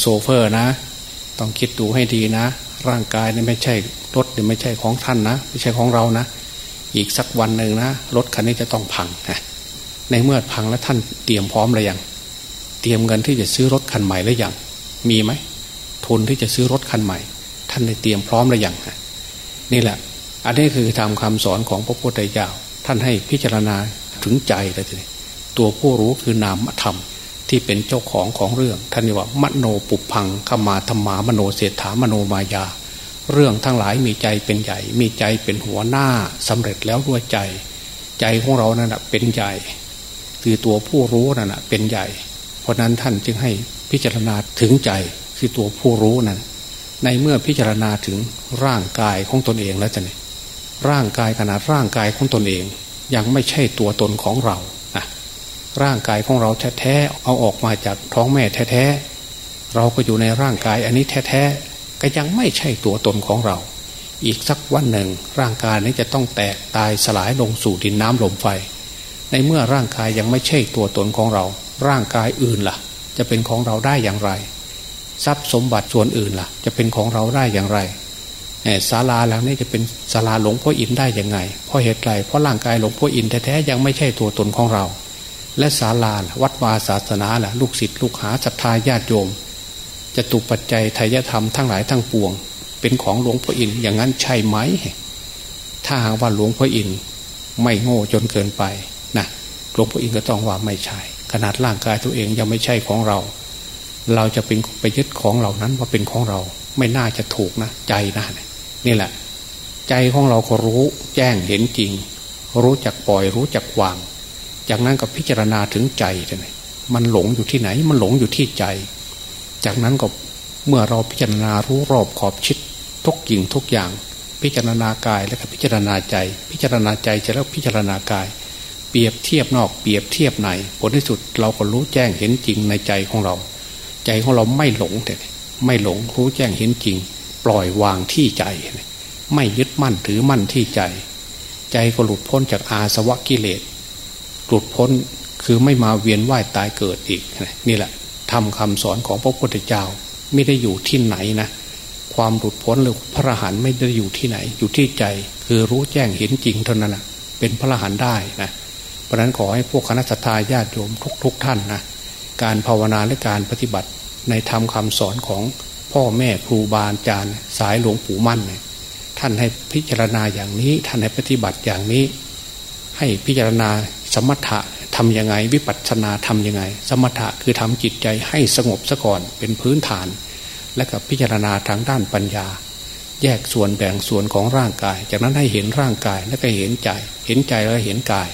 โซเฟอร์นะ ต้องคิดดูให้ดีนะ ร่างกายนี่ไม่ใช่รถนี่ไม่ใช่ของท่านนะ ไม่ใช่ของเรานะ อีกสักวันหนึ่งนะรถคันนี้จะต้องพังนะในเมื่อพังแล้วท่านเตรียมพร้อมหรือยัง เตรียมเงินที่จะซื้อรถคันใหม่หรือยัง มีไหมทุนที่จะซื้อรถคันใหม่ ท่านได้เตรียมพร้อมหรือยังนี่แหละ อันนี้คือทำคำสอนของพระพุทธเจ้าท่านให้พิจารณาถึงใจเลยทีตัวผู้รู้คือนามธรรม ที่เป็นเจ้าของของเรื่อง ท่านว่ามโนปุพังขมาธรรมามโนเศรษฐามโนมายา เรื่องทั้งหลายมีใจเป็นใหญ่ มีใจเป็นหัวหน้าสำเร็จแล้วด้วยใจ ใจของเรานั่นแหะเป็นใหญ่ คือตัวผู้รู้นั่นแหะเป็นใหญ่ เพราะนั้นท่านจึงให้พิจารณาถึงใจคือตัวผู้รู้นั่นในเมื่อพิจารณาถึงร่างกายของตนเองแล้วจะเนี่ยร่างกายขนาดร่างกายของตนเอง ยังไม่ใช่ตัวตนของเรา ร่างกายของเราแท้ๆเอาออกมาจากท้องแม่แท้ๆเราก็อยู่ในร่างกายอันนี้แท้ๆก็ยังไม่ใช่ตัวตนของเรา อีกสักวันหนึ่งร่างกายนี้จะต้องแตกตายสลายลงสู่ดินน้ำลมไฟ ในเมื่อร่างกายยังไม่ใช่ตัวตนของเรา ร่างกายอื่นละ่ะ จะเป็นของเราได้อย่างไร ทรัพย์สมบัติส่วนอื่นละ่ะ จะเป็นของเราได้อย่างไรศาลาหลังนี้จะเป็นศาลาหลวงพ่ออินได้ยังไง เพราะเหตุไรเพราะร่างกายหลวงพ่ออินแท้ๆยังไม่ใช่ตัวตนของเรา และศาลาวัดวาศาสนาล่ะลูกศิษย์ลูกหาศรัทธาญาติโยมจะตุปัจจัยไทยธรรมทั้งหลายทั้งปวง เป็นของหลวงพ่ออินอย่างนั้นใช่ไหม ถ้าหากว่าหลวงพ่ออินไม่โง่จนเกินไปนะหลวงพ่ออินก็ต้องว่าไม่ใช่ ขนาดร่างกายตัวเองยังไม่ใช่ของเรา เราจะเป็นไปยึดของเหล่านั้นว่าเป็นของเรา ไม่น่าจะถูกนะใจนะนี่แหละ ใจของเราก็รู้แจ้งเห็นจริง รู้จักปล่อยรู้จักวาง จากนั้นก็พิจารณาถึงใจเลยมันหลงอยู่ที่ไหน มันหลงอยู่ที่ใจ จากนั้นก็เมื่อเราพิจารณารู้รอบขอบชิดทุกกิ่งทุกอย่าง พิจารณากายแล้วก็พิจารณาใจ พิจารณาใจจะแล้วพิจารณากาย เปรียบเทียบนอกเปรียบเทียบในผลที่สุดเราก็รู้แจ้งเห็นจริงในใจของเรา ใจของเราไม่หลงแต่ไม่หลงรู้แจ้งเห็นจริง ปล่อยวางที่ใจ ไม่ยึดมั่นถือมั่นที่ใจ ใจก็หลุดพ้นจากอาสวะกิเลส หลุดพ้นคือไม่มาเวียนว่ายตายเกิดอีกนี่แหละทำคำสอนของพระพุทธเจ้าไม่ได้อยู่ที่ไหนนะความหลุดพ้นหรือพระหันไม่ได้อยู่ที่ไหน อยู่ที่ใจคือรู้แจ้งเห็นจริงเท่านั้นนะเป็นพระหันได้นะเพราะนั้นขอให้พวกคณะสัตยาติโยมทุกๆทท่านนะการภาวนาและการปฏิบัติในธรรมคาสอนของพ่อแม่ครูบาอาจารย์ สายหลวงปู่มั่นเนี่ยท่านให้พิจารณาอย่างนี้ ท่านให้ปฏิบัติอย่างนี้ ให้พิจารณาสมถะทำยังไง วิปัสสนาทำยังไง สมถะคือทำจิตใจให้สงบซะก่อนเป็นพื้นฐาน และกับพิจารณาทางด้านปัญญา แยกส่วนแบ่งส่วนของร่างกาย จากนั้นให้เห็นร่างกายแล้วก็เห็นใจ เห็นใจแล้วเห็นกาย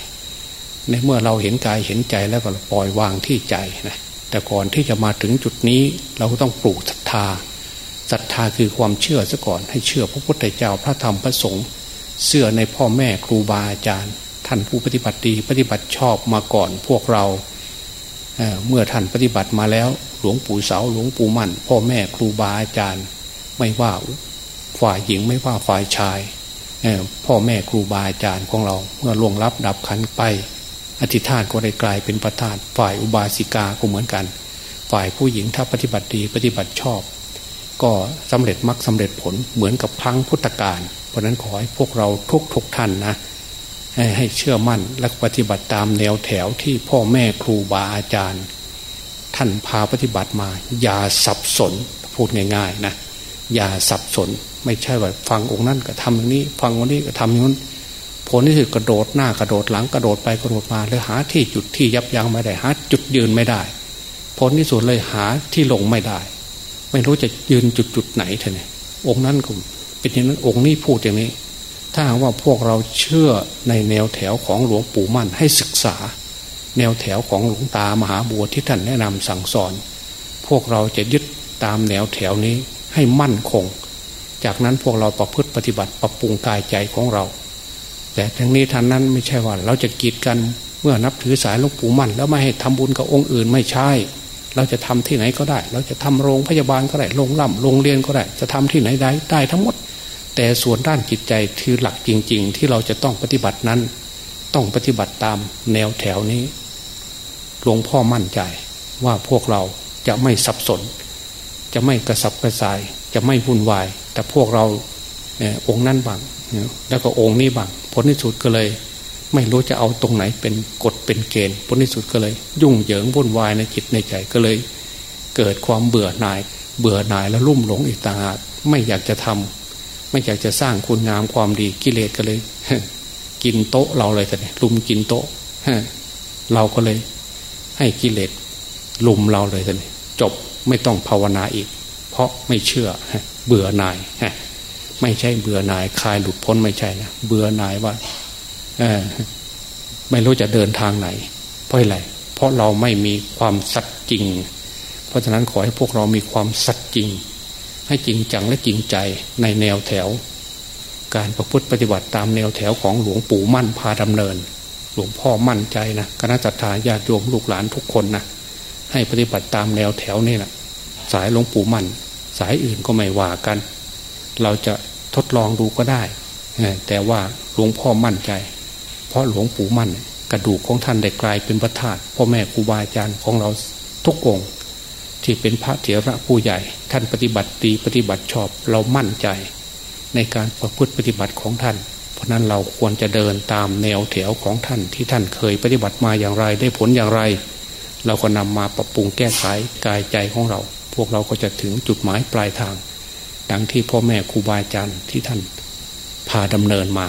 ในเมื่อเราเห็นกายเห็นใจแล้วก็ปล่อยวางที่ใจนะแต่ก่อนที่จะมาถึงจุดนี้เราก็ต้องปลูกศรัทธาศรัทธาคือความเชื่อซะก่อนให้เชื่อพระพุทธเจ้าพระธรรมพระสงฆ์เชื่อในพ่อแม่ครูบาอาจารย์ ท่านผู้ปฏิบัติดีปฏิบัติชอบมาก่อนพวกเราเเมื่อท่านปฏิบัติมาแล้ว หลวงปู่เสาหลวงปู่มั่น พ่อแม่ครูบาอาจารย์ ไม่ว่าฝ่ายหญิงไม่ว่าฝ่ายชายพ่อแม่ครูบาอาจารย์ของเราเมื่อล่วงลับดับขันไป อธิษฐานก็ได้กลายเป็นประธานฝ่ายอุบาสิกาก็เหมือนกัน ฝ่ายผู้หญิงถ้าปฏิบัติดีปฏิบัติชอบ ก็สำเร็จมรรคสาเร็จผลเหมือนกับครั้งพุทธกาลเพราะนั้นขอให้พวกเราทุกทุกท่านนะ ให้เชื่อมั่นและปฏิบัติตามแนวแถวที่พ่อแม่ครูบาอาจารย์ ท่านพาปฏิบัติมา อย่าสับสนพูดง่ายๆนะอย่าสับสน ไม่ใช่ว่าฟังองค์นั้นก็ทำอย่างนี้ ฟังองค์นี้ก็ทำอย่างนั้นผลที่สุดกระโดดหน้ากระโดดหลังกระโดดไปกระโดดมาเลยหาที่จุดที่ยับยั้งไม่ได้หาจุดยืนไม่ได้ ผลที่สุดเลยหาที่ลงไม่ได้ ไม่รู้จะยืนจุดจุดไหนเท่านี่องค์นั้นก็เป็นอย่างนั้นองค์นี้พูดอย่างนี้ ถ้าหากว่าพวกเราเชื่อในแนวแถวของหลวงปู่มั่นให้ศึกษา แนวแถวของหลวงตามหาบัวที่ท่านแนะนำสั่งสอน พวกเราจะยึดตามแนวแถวนี้ให้มั่นคง จากนั้นพวกเราประพฤติปฏิบัติปรับปรุงกายใจของเรา แต่ทั้งนี้ท่านนั้นไม่ใช่ว่าเราจะกีดกันเมื่อนับถือสายหลวงปู่มั่น แล้วไม่ให้ทำบุญกับองค์อื่นไม่ใช่ เราจะทำที่ไหนก็ได้ เราจะทำโรงพยาบาลก็ได้โรงล่ำโรงเรียนก็ได้ จะทำที่ไหนได้ได้ทั้งหมด แต่ส่วนด้านจิตใจคือหลักจริง ๆ ที่เราจะต้องปฏิบัตินั้น ต้องปฏิบัติตามแนวแถวนี้หลวงพ่อมั่นใจว่าพวกเราจะไม่สับสน จะไม่กระสับกระส่าย จะไม่วุ่นวาย แต่พวกเราองค์นั้นบางแล้วก็องค์นี้บางผลที่สุดก็เลย ไม่รู้จะเอาตรงไหนเป็นกฎเป็นเกณฑ์ผลที่สุดก็เลย ยุ่งเหยิงวุ่นวายในจิตในใจก็เลย เกิดความเบื่อหน่าย เบื่อหน่ายแล้วลุ่มหลงอีกต่างหากไม่อยากจะทำ ไม่อยากจะสร้างคุณงามความดีกิเลสก็เลย กินโต๊ะเราเลยแต่ลุมกินโต๊ะเราก็เลย ให้กิเลสลุมเราเลยแต่จบไม่ต้องภาวนาอีก เพราะไม่เชื่อเบื่อหน่ายไม่ใช่เบื่อหน่ายคลายหลุดพ้นไม่ใช่นะเบื่อหน่ายว่าไม่รู้จะเดินทางไหน เพราะอะไรเพราะเราไม่มีความสัตย์จริง เพราะฉะนั้นขอให้พวกเรามีความสัตย์จริง ให้จริงจังและจริงใจในแนวแถว การประพฤติปฏิบัติตามแนวแถวของหลวงปู่มั่นพาดำเนิน หลวงพ่อมั่นใจนะคณะจัตตาญาติโยมลูกหลานทุกคนนะให้ปฏิบัติตามแนวแถวนี่แหละสายหลวงปู่มั่น สายอื่นก็ไม่ว่ากัน เราจะทดลองดูก็ได้ แต่ว่าหลวงพ่อมั่นใจ เพราะหลวงปู่มั่น กระดูกของท่านได้กลายเป็นพระธาตุพ่อแม่ครูบาอาจารย์ของเราทุกองค์ ที่เป็นพระเถระผู้ใหญ่ ท่านปฏิบัติดีปฏิบัติชอบเรามั่นใจ ในการประพฤติปฏิบัติของท่าน เพราะนั้นเราควรจะเดินตามแนวแถวของท่านที่ท่านเคยปฏิบัติมาอย่างไรได้ผลอย่างไร เราก็นำมาปรับปรุงแก้ไขกายใจของเรา พวกเราก็จะถึงจุดหมายปลายทาง ดังที่พ่อแม่ครูบาอาจารย์ที่ท่านพาดำเนินมา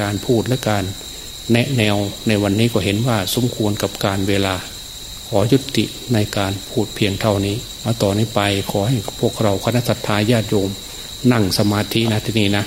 การพูดและการแนะแนวในวันนี้ก็เห็นว่าสมควรกับการเวลา อยุติในการพูดเพียงเท่านี้ มาต่อนนี้ไปขอให้พวกเราคณะสัตยาญาติโยม นั่งสมาธินะที่นี่นะ